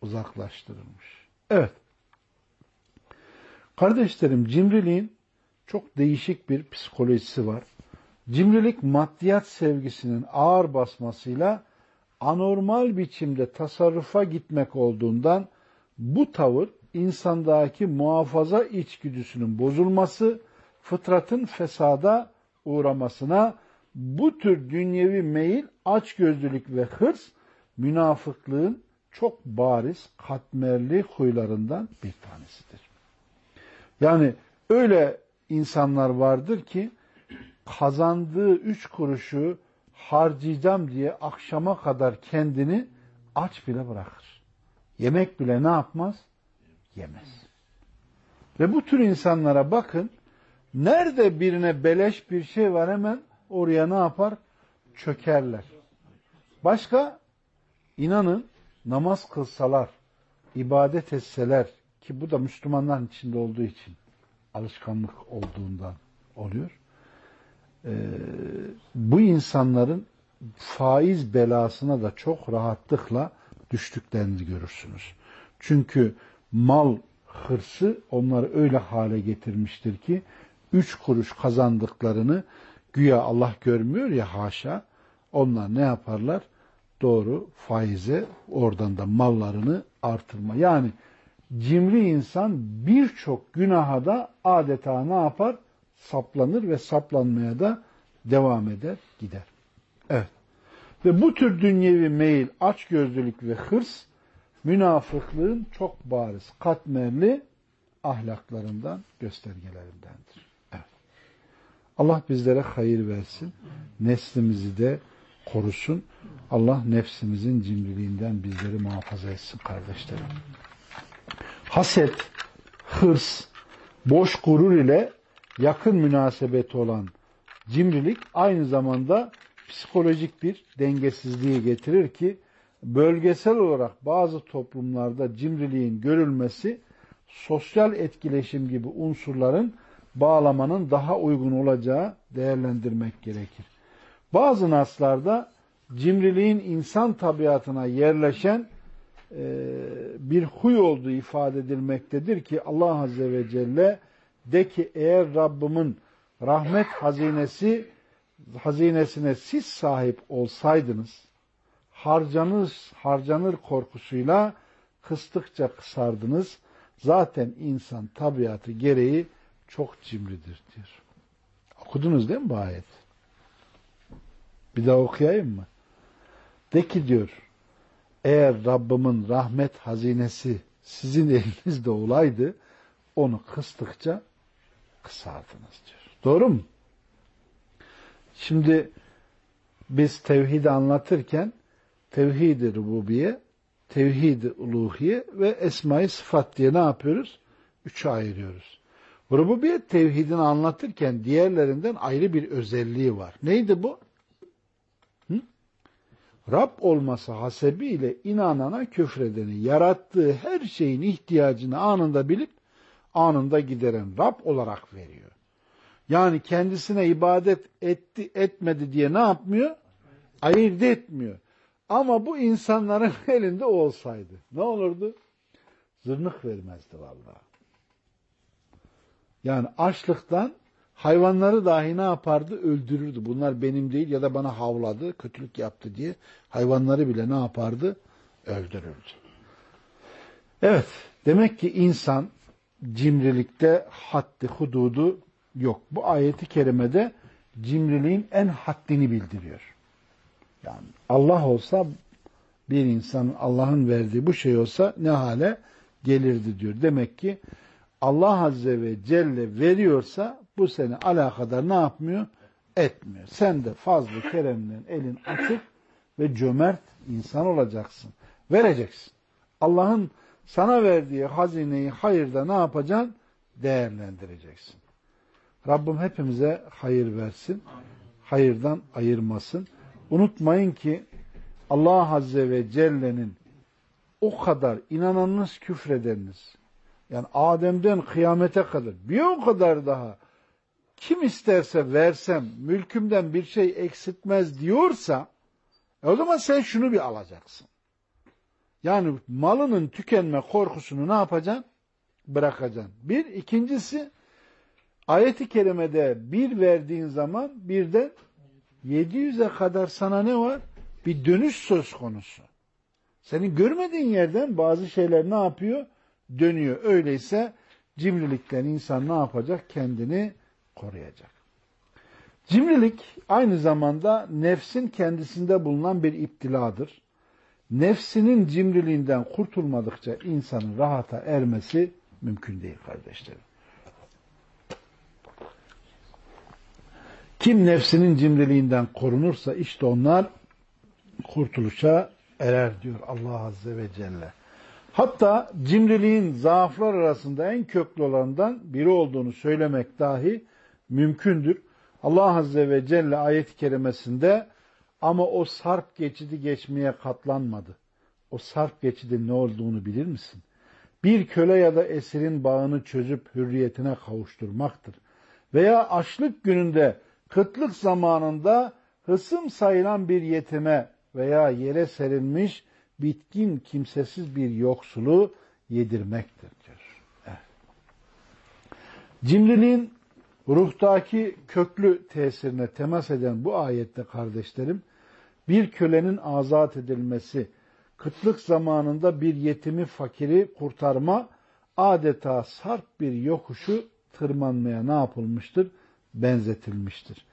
uzaklaştırırmış. Evet. Kardeşlerim cimriliğin çok değişik bir psikolojisi var. Cimrilik maddiyat sevgisinin ağır basmasıyla anormal biçimde tasarrufa gitmek olduğundan bu tavır insandaki muhafaza içgüdüsünün bozulması, fıtratın fesada uğramasına, bu tür dünyevi meyil, açgözlülük ve hırs, münafıklığın çok bariz, katmerli huylarından bir tanesidir. Yani öyle insanlar vardır ki, kazandığı üç kuruşu harcayacağım diye akşama kadar kendini aç bile bırakır. Yemek bile ne yapmaz? Yemez. Ve bu tür insanlara bakın, nerede birine beleş bir şey var hemen oraya ne yapar? Çökerler. Başka, inanın namaz kılsalar, ibadet etseler ki bu da Müslümanların içinde olduğu için alışkanlık olduğundan oluyor. Ee, bu insanların faiz belasına da çok rahatlıkla düştüklerini görürsünüz. Çünkü mal hırsı onları öyle hale getirmiştir ki üç kuruş kazandıklarını güya Allah görmüyor ya haşa onlar ne yaparlar? Doğru faize oradan da mallarını artırma. Yani cimri insan birçok günaha da adeta ne yapar? Saplanır ve saplanmaya da devam eder, gider. Evet. Ve bu tür dünyevi meyil, açgözlülük ve hırs münafıklığın çok bariz, katmerli ahlaklarından, göstergelerindendir. Allah bizlere hayır versin. Neslimizi de korusun. Allah nefsimizin cimriliğinden bizleri muhafaza etsin kardeşlerim. Haset, hırs, boş gurur ile yakın münasebeti olan cimrilik aynı zamanda psikolojik bir dengesizliği getirir ki bölgesel olarak bazı toplumlarda cimriliğin görülmesi sosyal etkileşim gibi unsurların bağlamanın daha uygun olacağı değerlendirmek gerekir. Bazı naslarda cimriliğin insan tabiatına yerleşen e, bir huy olduğu ifade edilmektedir ki Allah Azze ve Celle de ki eğer Rabbimin rahmet hazinesi hazinesine siz sahip olsaydınız harcanır, harcanır korkusuyla kıstıkça kısardınız. Zaten insan tabiatı gereği çok cimridir diyor. Okudunuz değil mi bu ayet? Bir daha okuyayım mı? De ki diyor, eğer Rabbimin rahmet hazinesi sizin elinizde olaydı, onu kıstıkça kısardınız diyor. Doğru mu? Şimdi biz tevhidi anlatırken tevhid-i rububiye tevhid-i uluhiye ve esma-i sıfat diye ne yapıyoruz? Üçe ayırıyoruz. Rububiyet tevhidini anlatırken diğerlerinden ayrı bir özelliği var. Neydi bu? Hı? Rab olması hasebiyle inanana küfredeni, yarattığı her şeyin ihtiyacını anında bilip anında gideren Rab olarak veriyor. Yani kendisine ibadet etti etmedi diye ne yapmıyor? Ayırt etmiyor. Ama bu insanların elinde olsaydı ne olurdu? Zırnık vermezdi vallahi. Yani açlıktan hayvanları dahi ne yapardı? Öldürürdü. Bunlar benim değil ya da bana havladı, kötülük yaptı diye hayvanları bile ne yapardı? Öldürürdü. Evet, demek ki insan cimrilikte haddi hududu yok. Bu ayeti kerimede cimriliğin en haddini bildiriyor. Yani Allah olsa bir insanın Allah'ın verdiği bu şey olsa ne hale gelirdi diyor. Demek ki Allah Azze ve Celle veriyorsa bu seni alakadar ne yapmıyor? Etmiyor. Sen de fazla keremden elin açık ve cömert insan olacaksın. Vereceksin. Allah'ın sana verdiği hazineyi hayırda ne yapacaksın? Değerlendireceksin. Rabbim hepimize hayır versin. Hayırdan ayırmasın. Unutmayın ki Allah Azze ve Celle'nin o kadar inananınız küfredeniniz yani Adem'den kıyamete kadar bir o kadar daha kim isterse versem mülkümden bir şey eksiltmez diyorsa e o zaman sen şunu bir alacaksın. Yani malının tükenme korkusunu ne yapacaksın? Bırakacaksın. Bir. ikincisi ayeti kerimede bir verdiğin zaman birden 700'e kadar sana ne var? Bir dönüş söz konusu. Senin görmediğin yerden bazı şeyler ne yapıyor? Dönüyor. Öyleyse cimrilikten insan ne yapacak? Kendini koruyacak. Cimrilik aynı zamanda nefsin kendisinde bulunan bir iptiladır. Nefsinin cimriliğinden kurtulmadıkça insanın rahata ermesi mümkün değil kardeşlerim. Kim nefsinin cimriliğinden korunursa işte onlar kurtuluşa erer diyor Allah Azze ve Celle. Hatta cimriliğin zaaflar arasında en köklü olanından biri olduğunu söylemek dahi mümkündür. Allah Azze ve Celle ayet-i kerimesinde ama o sarp geçidi geçmeye katlanmadı. O sarp geçidin ne olduğunu bilir misin? Bir köle ya da esirin bağını çözüp hürriyetine kavuşturmaktır. Veya açlık gününde kıtlık zamanında hısım sayılan bir yetime veya yere serilmiş bitkin kimsesiz bir yoksulu yedirmektir diyor. Cimriliğin ruhtaki köklü tesirine temas eden bu ayette kardeşlerim bir kölenin azat edilmesi, kıtlık zamanında bir yetimi fakiri kurtarma adeta sarp bir yokuşu tırmanmaya ne yapılmıştır? Benzetilmiştir.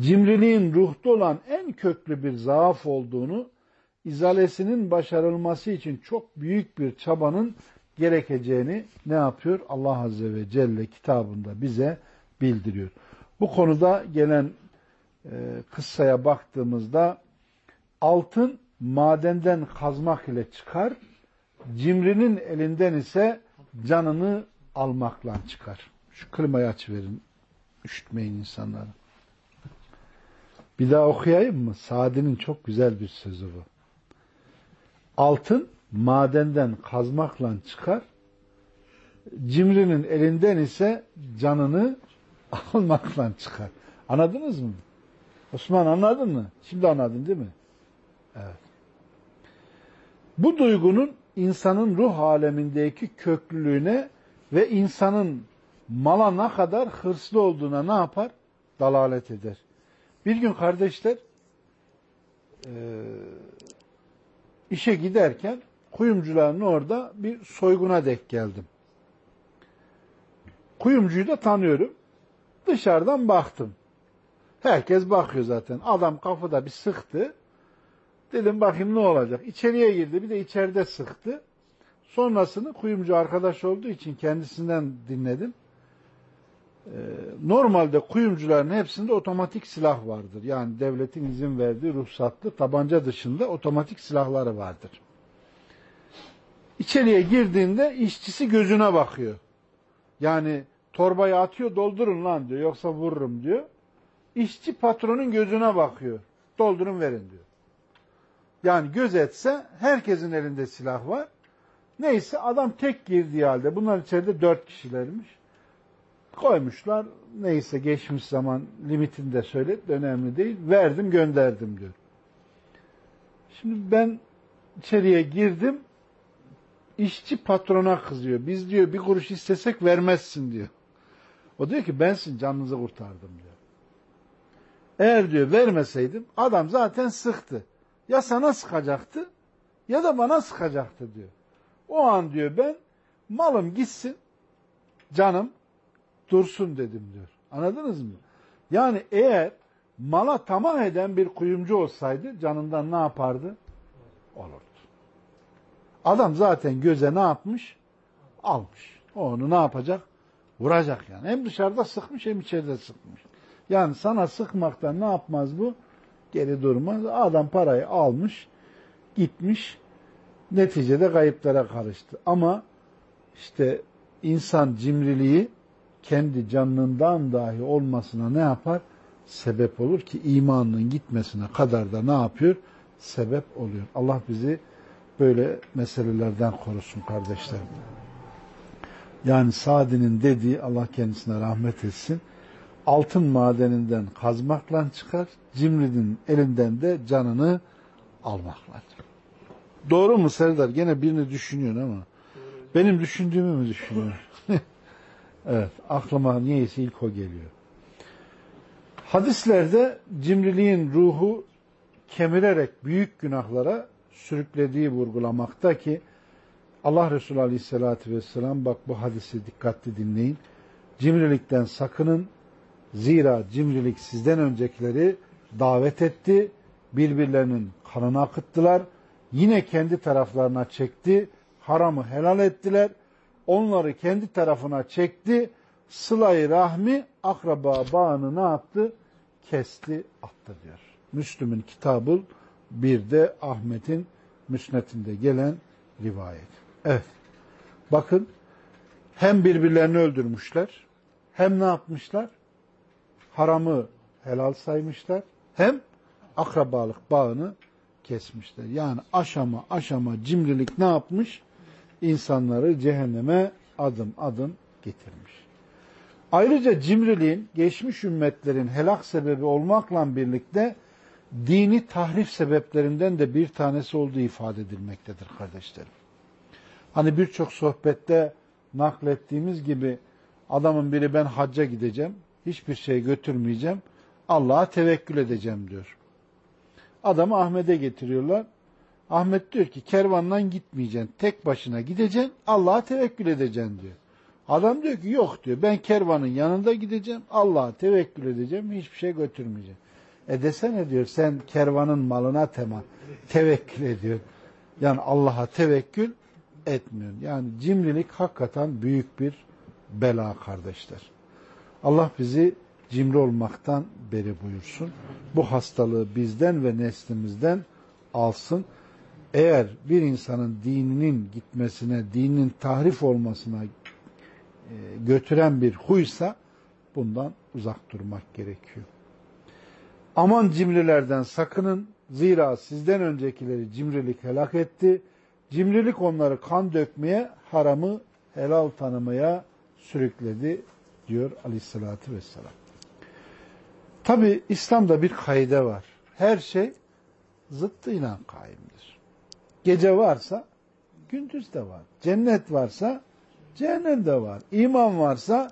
Cimriliğin ruhta olan en köklü bir zaaf olduğunu, izalesinin başarılması için çok büyük bir çabanın gerekeceğini ne yapıyor? Allah Azze ve Celle kitabında bize bildiriyor. Bu konuda gelen e, kıssaya baktığımızda altın madenden kazmak ile çıkar, cimrinin elinden ise canını almakla çıkar. Şu klimayı açıverin üşütmeyin insanları. Bir daha okuyayım mı? Sadi'nin çok güzel bir sözü bu. Altın madenden kazmakla çıkar, cimrinin elinden ise canını almakla çıkar. Anladınız mı? Osman anladın mı? Şimdi anladın değil mi? Evet. Bu duygunun insanın ruh alemindeki köklülüğüne ve insanın mala ne kadar hırslı olduğuna ne yapar? Dalalet eder. Bir gün kardeşler e, işe giderken kuyumcuların orada bir soyguna dek geldim. Kuyumcuyu da tanıyorum. Dışarıdan baktım. Herkes bakıyor zaten. Adam kafada bir sıktı. Dedim bakayım ne olacak. İçeriye girdi. Bir de içeride sıktı. Sonrasını kuyumcu arkadaş olduğu için kendisinden dinledim. Ee, normalde kuyumcuların hepsinde otomatik silah vardır. Yani devletin izin verdiği ruhsatlı tabanca dışında otomatik silahları vardır. İçeriye girdiğinde işçisi gözüne bakıyor. Yani torbayı atıyor doldurun lan diyor yoksa vururum diyor. İşçi patronun gözüne bakıyor. Doldurun verin diyor. Yani göz etse herkesin elinde silah var. Neyse adam tek girdiği halde bunlar içeride dört kişilermiş. Koymuşlar neyse geçmiş zaman limitini de söyledi önemli değil. Verdim gönderdim diyor. Şimdi ben içeriye girdim işçi patrona kızıyor. Biz diyor bir kuruş istesek vermezsin diyor. O diyor ki ben sizin canınızı kurtardım diyor. Eğer diyor vermeseydim adam zaten sıktı. Ya sana sıkacaktı ya da bana sıkacaktı diyor. O an diyor ben malım gitsin canım dursun dedim diyor. Anladınız mı? Yani eğer mala tamah eden bir kuyumcu olsaydı canından ne yapardı? Olurdu. Adam zaten göze ne yapmış? Almış. O onu ne yapacak? Vuracak yani. Hem dışarıda sıkmış hem içeride sıkmış. Yani sana sıkmaktan ne yapmaz bu? Geri durmaz. Adam parayı almış, gitmiş, neticede kayıplara karıştı. Ama işte insan cimriliği kendi canından dahi olmasına ne yapar? Sebep olur ki imanının gitmesine kadar da ne yapıyor? Sebep oluyor. Allah bizi böyle meselelerden korusun kardeşlerim. Yani Sadi'nin dediği Allah kendisine rahmet etsin. Altın madeninden kazmakla çıkar, cimridin elinden de canını almakla. Doğru mu Serdar? Gene birini düşünüyorsun ama. Benim düşündüğümü mü düşünüyorsun? Evet, aklıma niyeyse ilk o geliyor. Hadislerde cimriliğin ruhu kemirerek büyük günahlara sürüklediği vurgulamakta ki Allah Resulü Aleyhisselatü Vesselam bak bu hadisi dikkatli dinleyin. Cimrilikten sakının. Zira cimrilik sizden öncekileri davet etti. Birbirlerinin kanını akıttılar. Yine kendi taraflarına çekti. Haramı helal ettiler. Onları kendi tarafına çekti. Sıla-i rahmi akraba bağını ne yaptı? Kesti, attı diyor. Müslüm'ün kitabı bir de Ahmet'in müsnetinde gelen rivayet. Evet. Bakın hem birbirlerini öldürmüşler hem ne yapmışlar? Haramı helal saymışlar. Hem akrabalık bağını kesmişler. Yani aşama aşama cimrilik ne yapmış? İnsanları cehenneme adım adım getirmiş. Ayrıca cimriliğin geçmiş ümmetlerin helak sebebi olmakla birlikte dini tahrif sebeplerinden de bir tanesi olduğu ifade edilmektedir kardeşlerim. Hani birçok sohbette naklettiğimiz gibi adamın biri ben hacca gideceğim, hiçbir şey götürmeyeceğim, Allah'a tevekkül edeceğim diyor. Adamı Ahmet'e getiriyorlar. Ahmet diyor ki kervandan gitmeyeceksin, tek başına gideceksin, Allah'a tevekkül edeceksin diyor. Adam diyor ki yok diyor ben kervanın yanında gideceğim, Allah'a tevekkül edeceğim, hiçbir şey götürmeyeceğim. E desene diyor sen kervanın malına tema, tevekkül ediyor. Yani Allah'a tevekkül etmiyor. Yani cimrilik hakikaten büyük bir bela kardeşler. Allah bizi cimri olmaktan beri buyursun. Bu hastalığı bizden ve neslimizden alsın. Eğer bir insanın dininin gitmesine, dininin tahrif olmasına e, götüren bir huysa bundan uzak durmak gerekiyor. Aman cimrilerden sakının. Zira sizden öncekileri cimrilik helak etti. Cimrilik onları kan dökmeye, haramı helal tanımaya sürükledi diyor aleyhissalatü vesselam. Tabi İslam'da bir kaide var. Her şey zıttıyla kaimdir. Gece varsa gündüz de var. Cennet varsa cehennem de var. İman varsa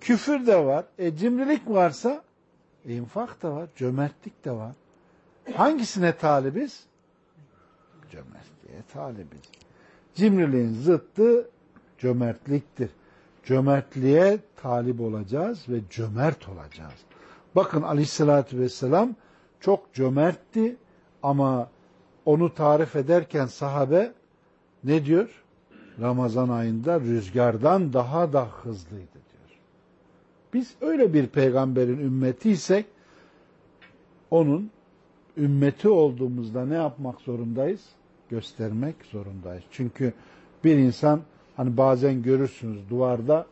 küfür de var. E cimrilik varsa infak da var. Cömertlik de var. Hangisine talibiz? Cömertliğe talibiz. Cimriliğin zıttı cömertliktir. Cömertliğe talip olacağız ve cömert olacağız. Bakın aleyhissalatü vesselam çok cömertti ama onu tarif ederken sahabe ne diyor? Ramazan ayında rüzgardan daha da hızlıydı diyor. Biz öyle bir peygamberin ümmetiysek onun ümmeti olduğumuzda ne yapmak zorundayız? Göstermek zorundayız. Çünkü Bir insan hani bazen görürsünüz duvarda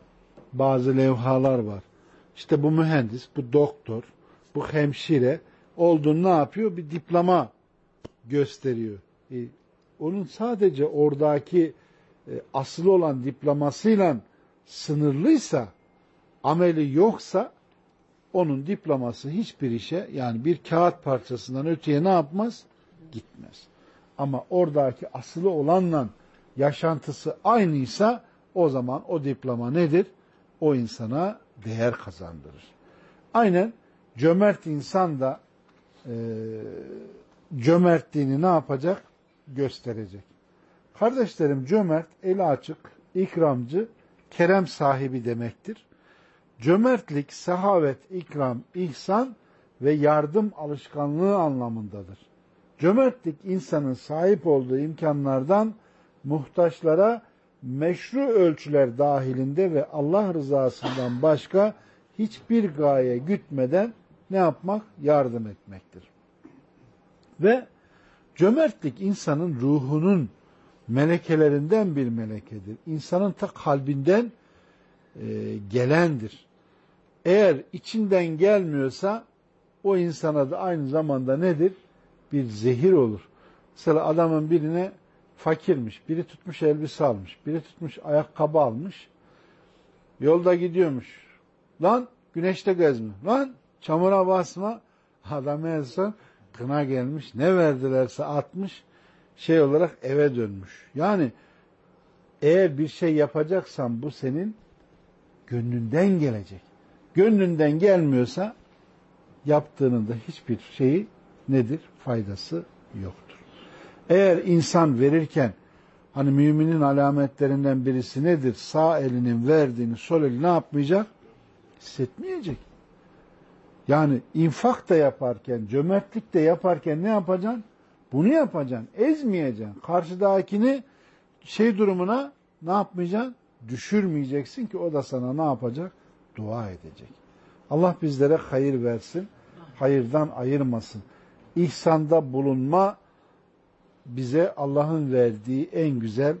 bazı levhalar var. İşte bu mühendis, bu doktor, bu hemşire olduğunu ne yapıyor? Bir diploma gösteriyor. E, onun sadece oradaki e, asıl olan diplomasıyla sınırlıysa, ameli yoksa onun diploması hiçbir işe yani bir kağıt parçasından öteye ne yapmaz? Gitmez. Ama oradaki asılı olanla yaşantısı aynıysa o zaman o diploma nedir? O insana değer kazandırır. Aynen cömert insan da e, cömertliğini ne yapacak? Gösterecek. Kardeşlerim cömert, eli açık, ikramcı, kerem sahibi demektir. Cömertlik, sahavet, ikram, ihsan ve yardım alışkanlığı anlamındadır. Cömertlik insanın sahip olduğu imkanlardan muhtaçlara meşru ölçüler dahilinde ve Allah rızasından başka hiçbir gaye gütmeden ne yapmak? Yardım etmektir. Ve cömertlik insanın ruhunun melekelerinden bir melekedir. İnsanın ta kalbinden e, gelendir. Eğer içinden gelmiyorsa o insana da aynı zamanda nedir? Bir zehir olur. Mesela adamın birine fakirmiş, biri tutmuş elbise almış, biri tutmuş ayakkabı almış. Yolda gidiyormuş. Lan güneşte gezme. Lan çamura basma. Adam en son kına gelmiş. Ne verdilerse atmış. Şey olarak eve dönmüş. Yani eğer bir şey yapacaksan bu senin gönlünden gelecek. Gönlünden gelmiyorsa yaptığının da hiçbir şeyi nedir? Faydası yoktur. Eğer insan verirken hani müminin alametlerinden birisi nedir? Sağ elinin verdiğini sol eli ne yapmayacak? Hissetmeyecek. Yani infak da yaparken, cömertlik de yaparken ne yapacaksın? Bunu yapacaksın. Ezmeyeceksin. Karşıdakini şey durumuna ne yapmayacaksın? Düşürmeyeceksin ki o da sana ne yapacak? Dua edecek. Allah bizlere hayır versin. Hayırdan ayırmasın. İhsanda bulunma bize Allah'ın verdiği en güzel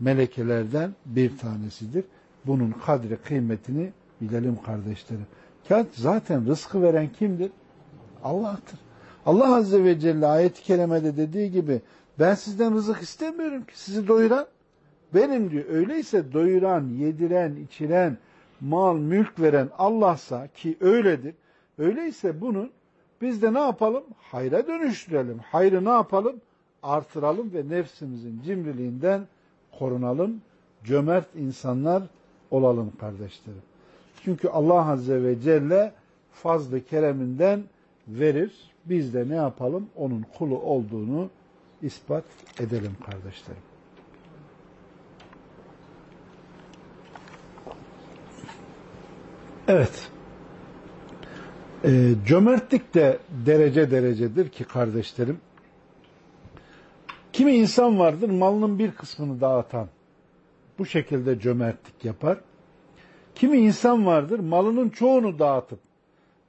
melekelerden bir tanesidir. Bunun kadri kıymetini bilelim kardeşlerim. Zaten rızkı veren kimdir? Allah'tır. Allah Azze ve Celle ayet-i kerimede dediği gibi ben sizden rızık istemiyorum ki sizi doyuran benim diyor. Öyleyse doyuran, yediren, içiren, mal, mülk veren Allah'sa ki öyledir. Öyleyse bunun biz de ne yapalım? Hayra dönüştürelim. Hayrı ne yapalım? Artıralım ve nefsimizin cimriliğinden korunalım. Cömert insanlar olalım kardeşlerim. Çünkü Allah Azze ve Celle fazlı kereminden verir. Biz de ne yapalım? Onun kulu olduğunu ispat edelim kardeşlerim. Evet. E, cömertlik de derece derecedir ki kardeşlerim. Kimi insan vardır malının bir kısmını dağıtan. Bu şekilde cömertlik yapar. Kimi insan vardır malının çoğunu dağıtıp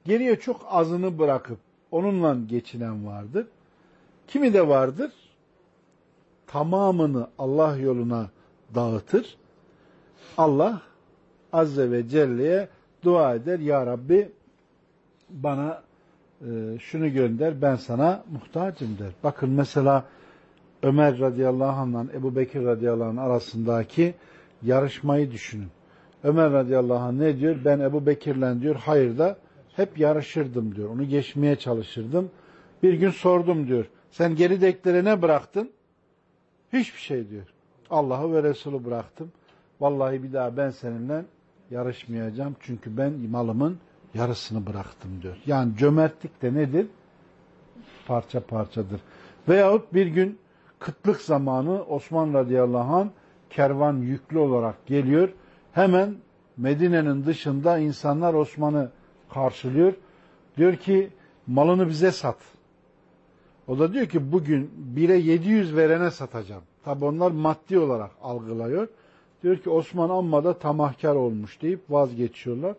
geriye çok azını bırakıp onunla geçinen vardır. Kimi de vardır tamamını Allah yoluna dağıtır. Allah Azze ve Celle'ye dua eder. Ya Rabbi bana e, şunu gönder ben sana muhtacım der. Bakın mesela Ömer radıyallahu anh'la Ebu Bekir radıyallahu anh arasındaki yarışmayı düşünün. Ömer radıyallahu anh ne diyor? Ben Ebu Bekir'le diyor hayırda hep yarışırdım diyor. Onu geçmeye çalışırdım. Bir gün sordum diyor. Sen gerideklere ne bıraktın? Hiçbir şey diyor. Allah'ı ve Resulü bıraktım. Vallahi bir daha ben seninle yarışmayacağım. Çünkü ben malımın yarısını bıraktım diyor. Yani cömertlik de nedir? Parça parçadır. Veyahut bir gün kıtlık zamanı Osman radıyallahu anh kervan yüklü olarak geliyor. Hemen Medine'nin dışında insanlar Osman'ı karşılıyor. Diyor ki malını bize sat. O da diyor ki bugün bire 700 verene satacağım. Tabi onlar maddi olarak algılıyor. Diyor ki Osman amma da tamahkar olmuş deyip vazgeçiyorlar.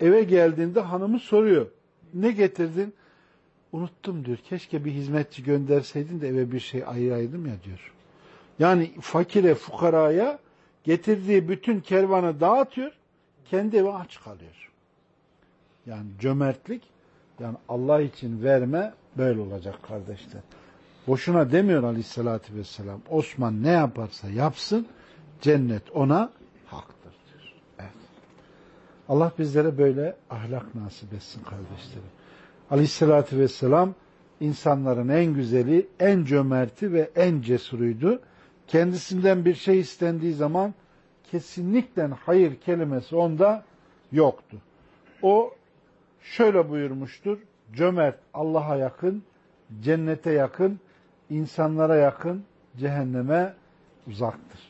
Eve geldiğinde hanımı soruyor. Ne getirdin? Unuttum diyor. Keşke bir hizmetçi gönderseydin de eve bir şey ayıraydım ya diyor. Yani fakire, fukaraya getirdiği bütün kervanı dağıtıyor, kendi evi aç kalıyor. Yani cömertlik, yani Allah için verme böyle olacak kardeşler. Boşuna demiyor aleyhissalatü vesselam. Osman ne yaparsa yapsın, cennet ona haktır diyor. Evet. Allah bizlere böyle ahlak nasip etsin kardeşlerim. Aleyhissalatü vesselam insanların en güzeli, en cömerti ve en cesuruydu. Kendisinden bir şey istendiği zaman kesinlikle hayır kelimesi onda yoktu. O şöyle buyurmuştur. Cömert Allah'a yakın, cennete yakın, insanlara yakın, cehenneme uzaktır.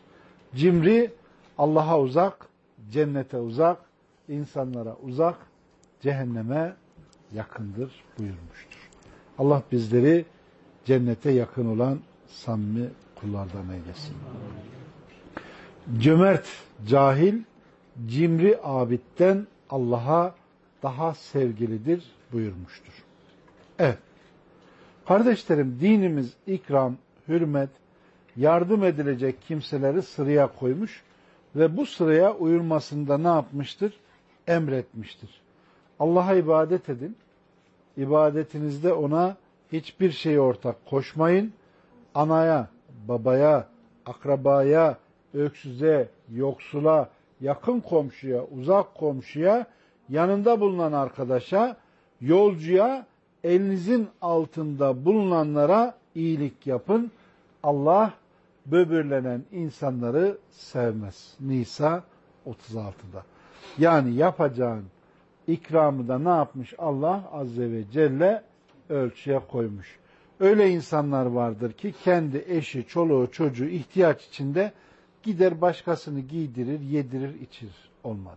Cimri Allah'a uzak, cennete uzak, insanlara uzak, cehenneme yakındır buyurmuştur. Allah bizleri cennete yakın olan samimi kullardan eylesin. Cömert cahil, cimri abitten Allah'a daha sevgilidir buyurmuştur. Evet. Kardeşlerim dinimiz ikram, hürmet, yardım edilecek kimseleri sıraya koymuş ve bu sıraya uyulmasında ne yapmıştır? Emretmiştir. Allah'a ibadet edin. İbadetinizde ona hiçbir şey ortak koşmayın. Anaya, babaya, akrabaya, öksüze, yoksula, yakın komşuya, uzak komşuya, yanında bulunan arkadaşa, yolcuya, elinizin altında bulunanlara iyilik yapın. Allah böbürlenen insanları sevmez. Nisa 36'da. Yani yapacağın ikramı da ne yapmış Allah Azze ve Celle ölçüye koymuş. Öyle insanlar vardır ki kendi eşi, çoluğu, çocuğu ihtiyaç içinde gider başkasını giydirir, yedirir, içirir. Olmadı.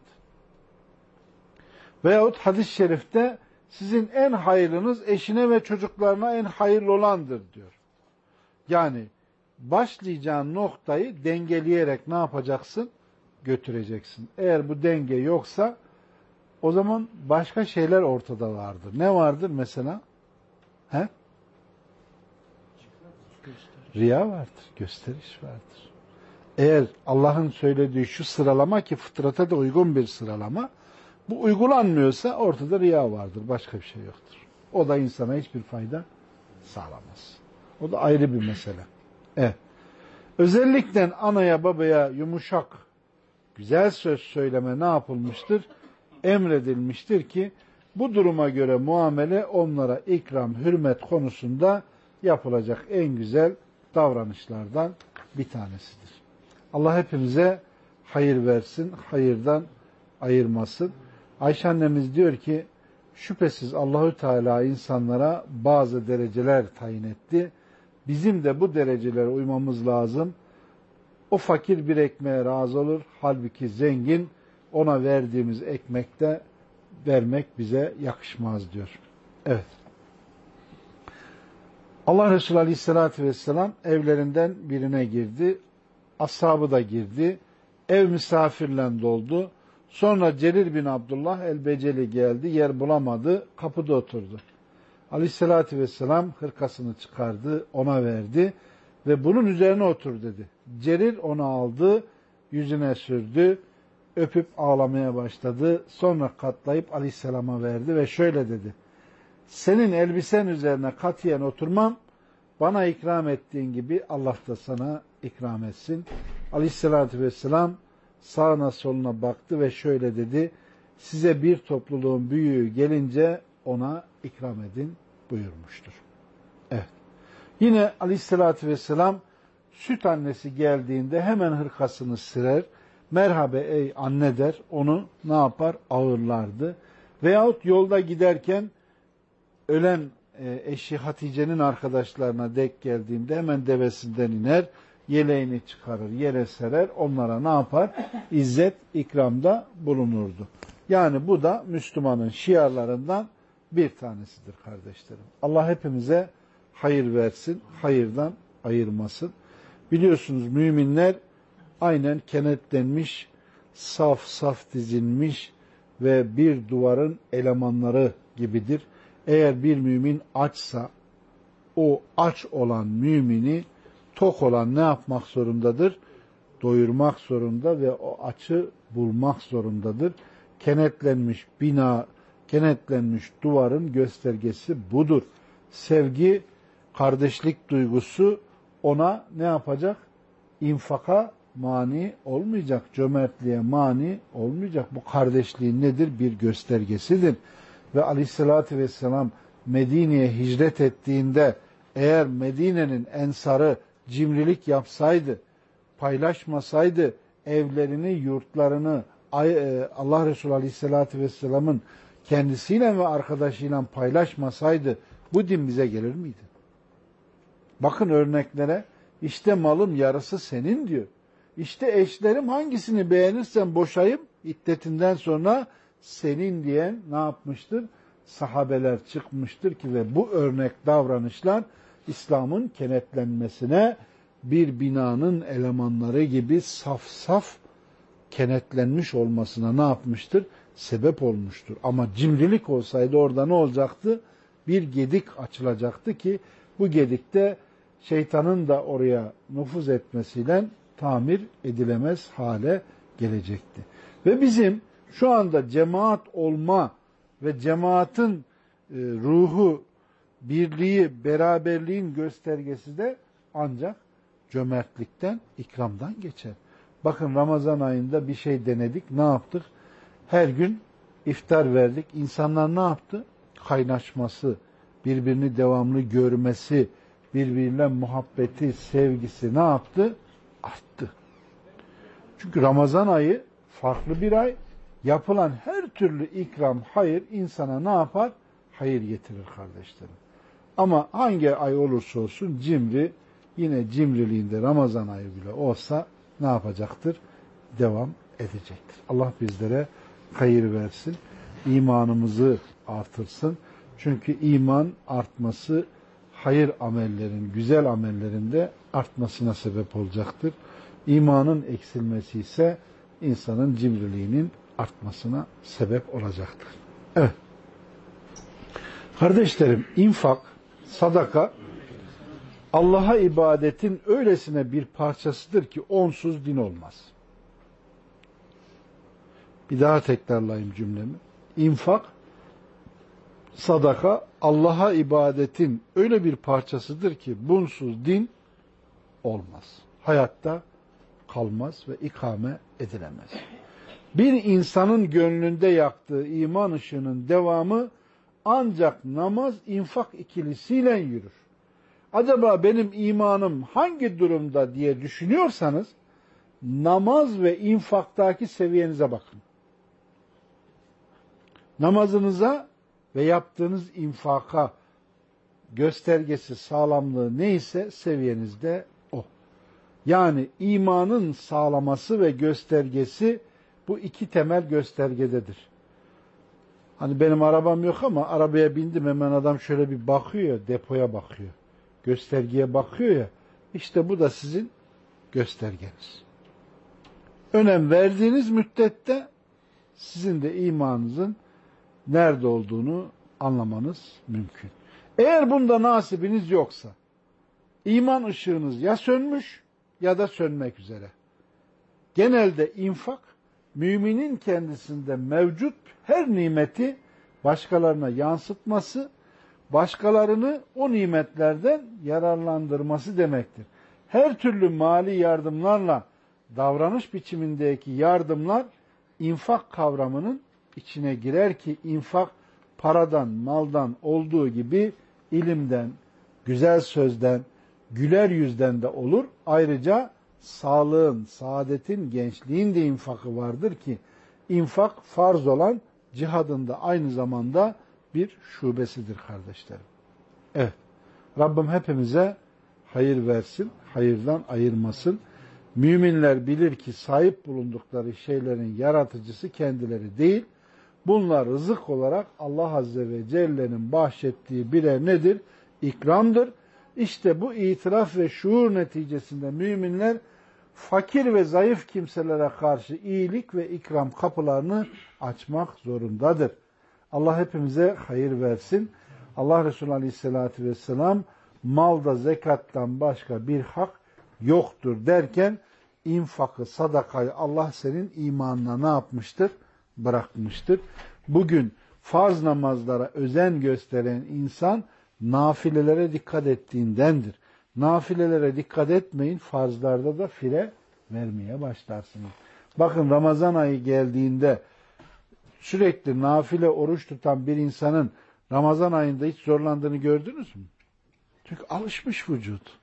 Veyahut hadis-i şerifte sizin en hayırlınız eşine ve çocuklarına en hayırlı olandır diyor. Yani başlayacağın noktayı dengeleyerek ne yapacaksın? Götüreceksin. Eğer bu denge yoksa o zaman başka şeyler ortada vardır. Ne vardır mesela? He? Riya vardır, gösteriş vardır. Eğer Allah'ın söylediği şu sıralama ki fıtrata da uygun bir sıralama, bu uygulanmıyorsa ortada riya vardır, başka bir şey yoktur. O da insana hiçbir fayda sağlamaz. O da ayrı bir mesele. Evet. Özellikle anaya babaya yumuşak, güzel söz söyleme ne yapılmıştır? Emredilmiştir ki bu duruma göre muamele onlara ikram, hürmet konusunda yapılacak en güzel davranışlardan bir tanesidir. Allah hepimize hayır versin, hayırdan ayırmasın. Ayşe annemiz diyor ki şüphesiz Allahü Teala insanlara bazı dereceler tayin etti. Bizim de bu derecelere uymamız lazım. O fakir bir ekmeğe razı olur. Halbuki zengin ona verdiğimiz ekmekte vermek bize yakışmaz diyor. Evet. Allah Resulü Aleyhisselatü Vesselam evlerinden birine girdi. Ashabı da girdi. Ev misafirle doldu. Sonra Celil bin Abdullah el-Beceli geldi. Yer bulamadı. Kapıda oturdu. Aleyhisselatü Vesselam hırkasını çıkardı. Ona verdi. Ve bunun üzerine otur dedi. Celil onu aldı. Yüzüne sürdü. Öpüp ağlamaya başladı. Sonra katlayıp Aleyhisselam'a verdi ve şöyle dedi senin elbisen üzerine katiyen oturmam, bana ikram ettiğin gibi Allah da sana ikram etsin. Aleyhissalatü vesselam sağına soluna baktı ve şöyle dedi, size bir topluluğun büyüğü gelince ona ikram edin buyurmuştur. Evet. Yine aleyhissalatü vesselam süt annesi geldiğinde hemen hırkasını sirer, merhabe ey anne der, onu ne yapar? Ağırlardı. Veyahut yolda giderken ölen e, eşi Hatice'nin arkadaşlarına dek geldiğimde hemen devesinden iner, yeleğini çıkarır, yere serer, onlara ne yapar? İzzet, ikramda bulunurdu. Yani bu da Müslümanın şiarlarından bir tanesidir kardeşlerim. Allah hepimize hayır versin, hayırdan ayırmasın. Biliyorsunuz müminler aynen kenetlenmiş, saf saf dizilmiş ve bir duvarın elemanları gibidir. Eğer bir mümin açsa o aç olan mümini tok olan ne yapmak zorundadır? Doyurmak zorunda ve o açı bulmak zorundadır. Kenetlenmiş bina, kenetlenmiş duvarın göstergesi budur. Sevgi, kardeşlik duygusu ona ne yapacak? İnfaka mani olmayacak, cömertliğe mani olmayacak. Bu kardeşliğin nedir? Bir göstergesidir. Ve aleyhissalatü vesselam Medine'ye hicret ettiğinde eğer Medine'nin ensarı cimrilik yapsaydı, paylaşmasaydı, evlerini, yurtlarını e, Allah Resulü Aleyhisselatü Vesselam'ın kendisiyle ve arkadaşıyla paylaşmasaydı bu din bize gelir miydi? Bakın örneklere işte malım yarısı senin diyor. İşte eşlerim hangisini beğenirsen boşayıp iddetinden sonra senin diyen ne yapmıştır? Sahabeler çıkmıştır ki ve bu örnek davranışlar İslam'ın kenetlenmesine bir binanın elemanları gibi saf saf kenetlenmiş olmasına ne yapmıştır? Sebep olmuştur. Ama cimrilik olsaydı orada ne olacaktı? Bir gedik açılacaktı ki bu gedikte şeytanın da oraya nüfuz etmesiyle tamir edilemez hale gelecekti. Ve bizim şu anda cemaat olma ve cemaatin e, ruhu, birliği, beraberliğin göstergesi de ancak cömertlikten, ikramdan geçer. Bakın Ramazan ayında bir şey denedik. Ne yaptık? Her gün iftar verdik. İnsanlar ne yaptı? Kaynaşması, birbirini devamlı görmesi, birbiriyle muhabbeti, sevgisi ne yaptı? Arttı. Çünkü Ramazan ayı farklı bir ay. Yapılan her türlü ikram, hayır insana ne yapar? Hayır getirir kardeşlerim. Ama hangi ay olursa olsun cimri yine cimriliğinde Ramazan ayı bile olsa ne yapacaktır? Devam edecektir. Allah bizlere hayır versin. imanımızı artırsın. Çünkü iman artması hayır amellerin, güzel amellerin de artmasına sebep olacaktır. İmanın eksilmesi ise insanın cimriliğinin artmasına sebep olacaktır. Evet. Kardeşlerim, infak, sadaka Allah'a ibadetin öylesine bir parçasıdır ki onsuz din olmaz. Bir daha tekrarlayayım cümlemi. İnfak, sadaka Allah'a ibadetin öyle bir parçasıdır ki bunsuz din olmaz. Hayatta kalmaz ve ikame edilemez. Bir insanın gönlünde yaktığı iman ışığının devamı ancak namaz infak ikilisiyle yürür. Acaba benim imanım hangi durumda diye düşünüyorsanız namaz ve infaktaki seviyenize bakın. Namazınıza ve yaptığınız infaka göstergesi, sağlamlığı neyse seviyenizde o. Yani imanın sağlaması ve göstergesi bu iki temel göstergededir. Hani benim arabam yok ama arabaya bindim hemen adam şöyle bir bakıyor, depoya bakıyor. Göstergeye bakıyor ya. İşte bu da sizin göstergeniz. Önem verdiğiniz müddette sizin de imanınızın nerede olduğunu anlamanız mümkün. Eğer bunda nasibiniz yoksa, iman ışığınız ya sönmüş ya da sönmek üzere. Genelde infak, müminin kendisinde mevcut her nimeti başkalarına yansıtması, başkalarını o nimetlerden yararlandırması demektir. Her türlü mali yardımlarla davranış biçimindeki yardımlar infak kavramının içine girer ki infak paradan, maldan olduğu gibi ilimden, güzel sözden, güler yüzden de olur. Ayrıca sağlığın, saadetin, gençliğin de infakı vardır ki infak farz olan cihadın da aynı zamanda bir şubesidir kardeşlerim. Evet. Rabbim hepimize hayır versin, hayırdan ayırmasın. Müminler bilir ki sahip bulundukları şeylerin yaratıcısı kendileri değil, Bunlar rızık olarak Allah Azze ve Celle'nin bahşettiği birer nedir? İkramdır. İşte bu itiraf ve şuur neticesinde müminler fakir ve zayıf kimselere karşı iyilik ve ikram kapılarını açmak zorundadır. Allah hepimize hayır versin. Allah Resulü Aleyhisselatü Vesselam malda zekattan başka bir hak yoktur derken infakı, sadakayı Allah senin imanına ne yapmıştır? Bırakmıştır. Bugün farz namazlara özen gösteren insan nafilelere dikkat ettiğindendir. Nafilelere dikkat etmeyin, farzlarda da fire vermeye başlarsınız. Bakın Ramazan ayı geldiğinde sürekli nafile oruç tutan bir insanın Ramazan ayında hiç zorlandığını gördünüz mü? Çünkü alışmış vücut.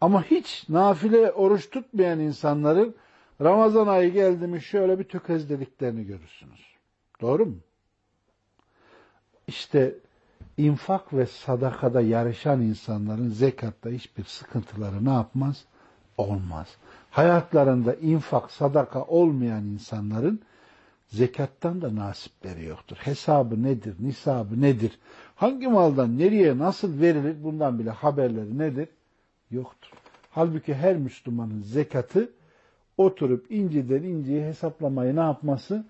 Ama hiç nafile oruç tutmayan insanların Ramazan ayı geldi mi şöyle bir tökezlediklerini görürsünüz. Doğru mu? İşte infak ve sadakada yarışan insanların zekatta hiçbir sıkıntıları ne yapmaz? Olmaz. Hayatlarında infak, sadaka olmayan insanların zekattan da nasipleri yoktur. Hesabı nedir, nisabı nedir, hangi maldan nereye nasıl verilir bundan bile haberleri nedir? Yoktur. Halbuki her Müslümanın zekatı oturup inceden inceye hesaplamayı ne yapması?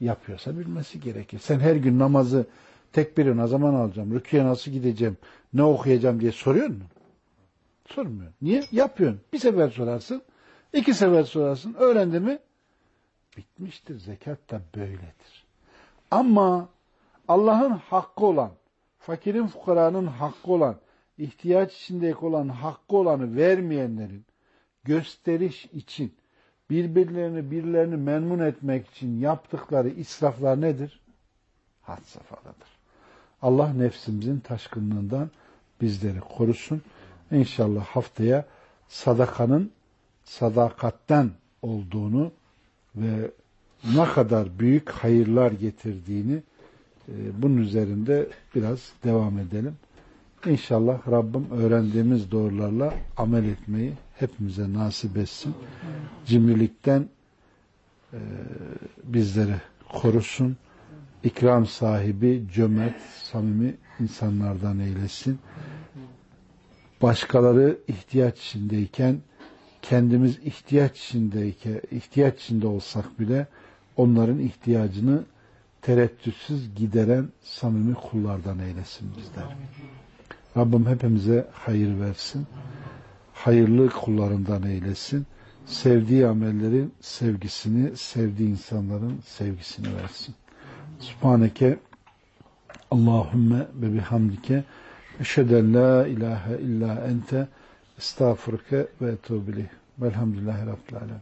Yapıyorsa bilmesi gerekir. Sen her gün namazı tekbiri ne zaman alacağım, rüküye nasıl gideceğim, ne okuyacağım diye soruyor musun? Sormuyor. Niye? Yapıyorsun. Bir sefer sorarsın, iki sefer sorarsın. Öğrendi mi? Bitmiştir. Zekat da böyledir. Ama Allah'ın hakkı olan, fakirin fukaranın hakkı olan, ihtiyaç içindeki olan hakkı olanı vermeyenlerin gösteriş için birbirlerini birilerini memnun etmek için yaptıkları israflar nedir? Had safhadadır. Allah nefsimizin taşkınlığından bizleri korusun. İnşallah haftaya sadakanın sadakatten olduğunu ve ne kadar büyük hayırlar getirdiğini e, bunun üzerinde biraz devam edelim. İnşallah Rabbim öğrendiğimiz doğrularla amel etmeyi hepimize nasip etsin. Cimrilikten e, bizleri korusun. İkram sahibi, cömert, samimi insanlardan eylesin. Başkaları ihtiyaç içindeyken kendimiz ihtiyaç içindeyken, ihtiyaç içinde olsak bile onların ihtiyacını tereddütsüz gideren samimi kullardan eylesin bizler. Rabbim hepimize hayır versin. Hayırlı kullarından eylesin. Sevdiği amellerin sevgisini, sevdiği insanların sevgisini versin. Subhaneke Allahümme ve bihamdike eşheden la ilahe illa ente estağfurke ve etubilih. Velhamdülillahi Rabbil Alemin.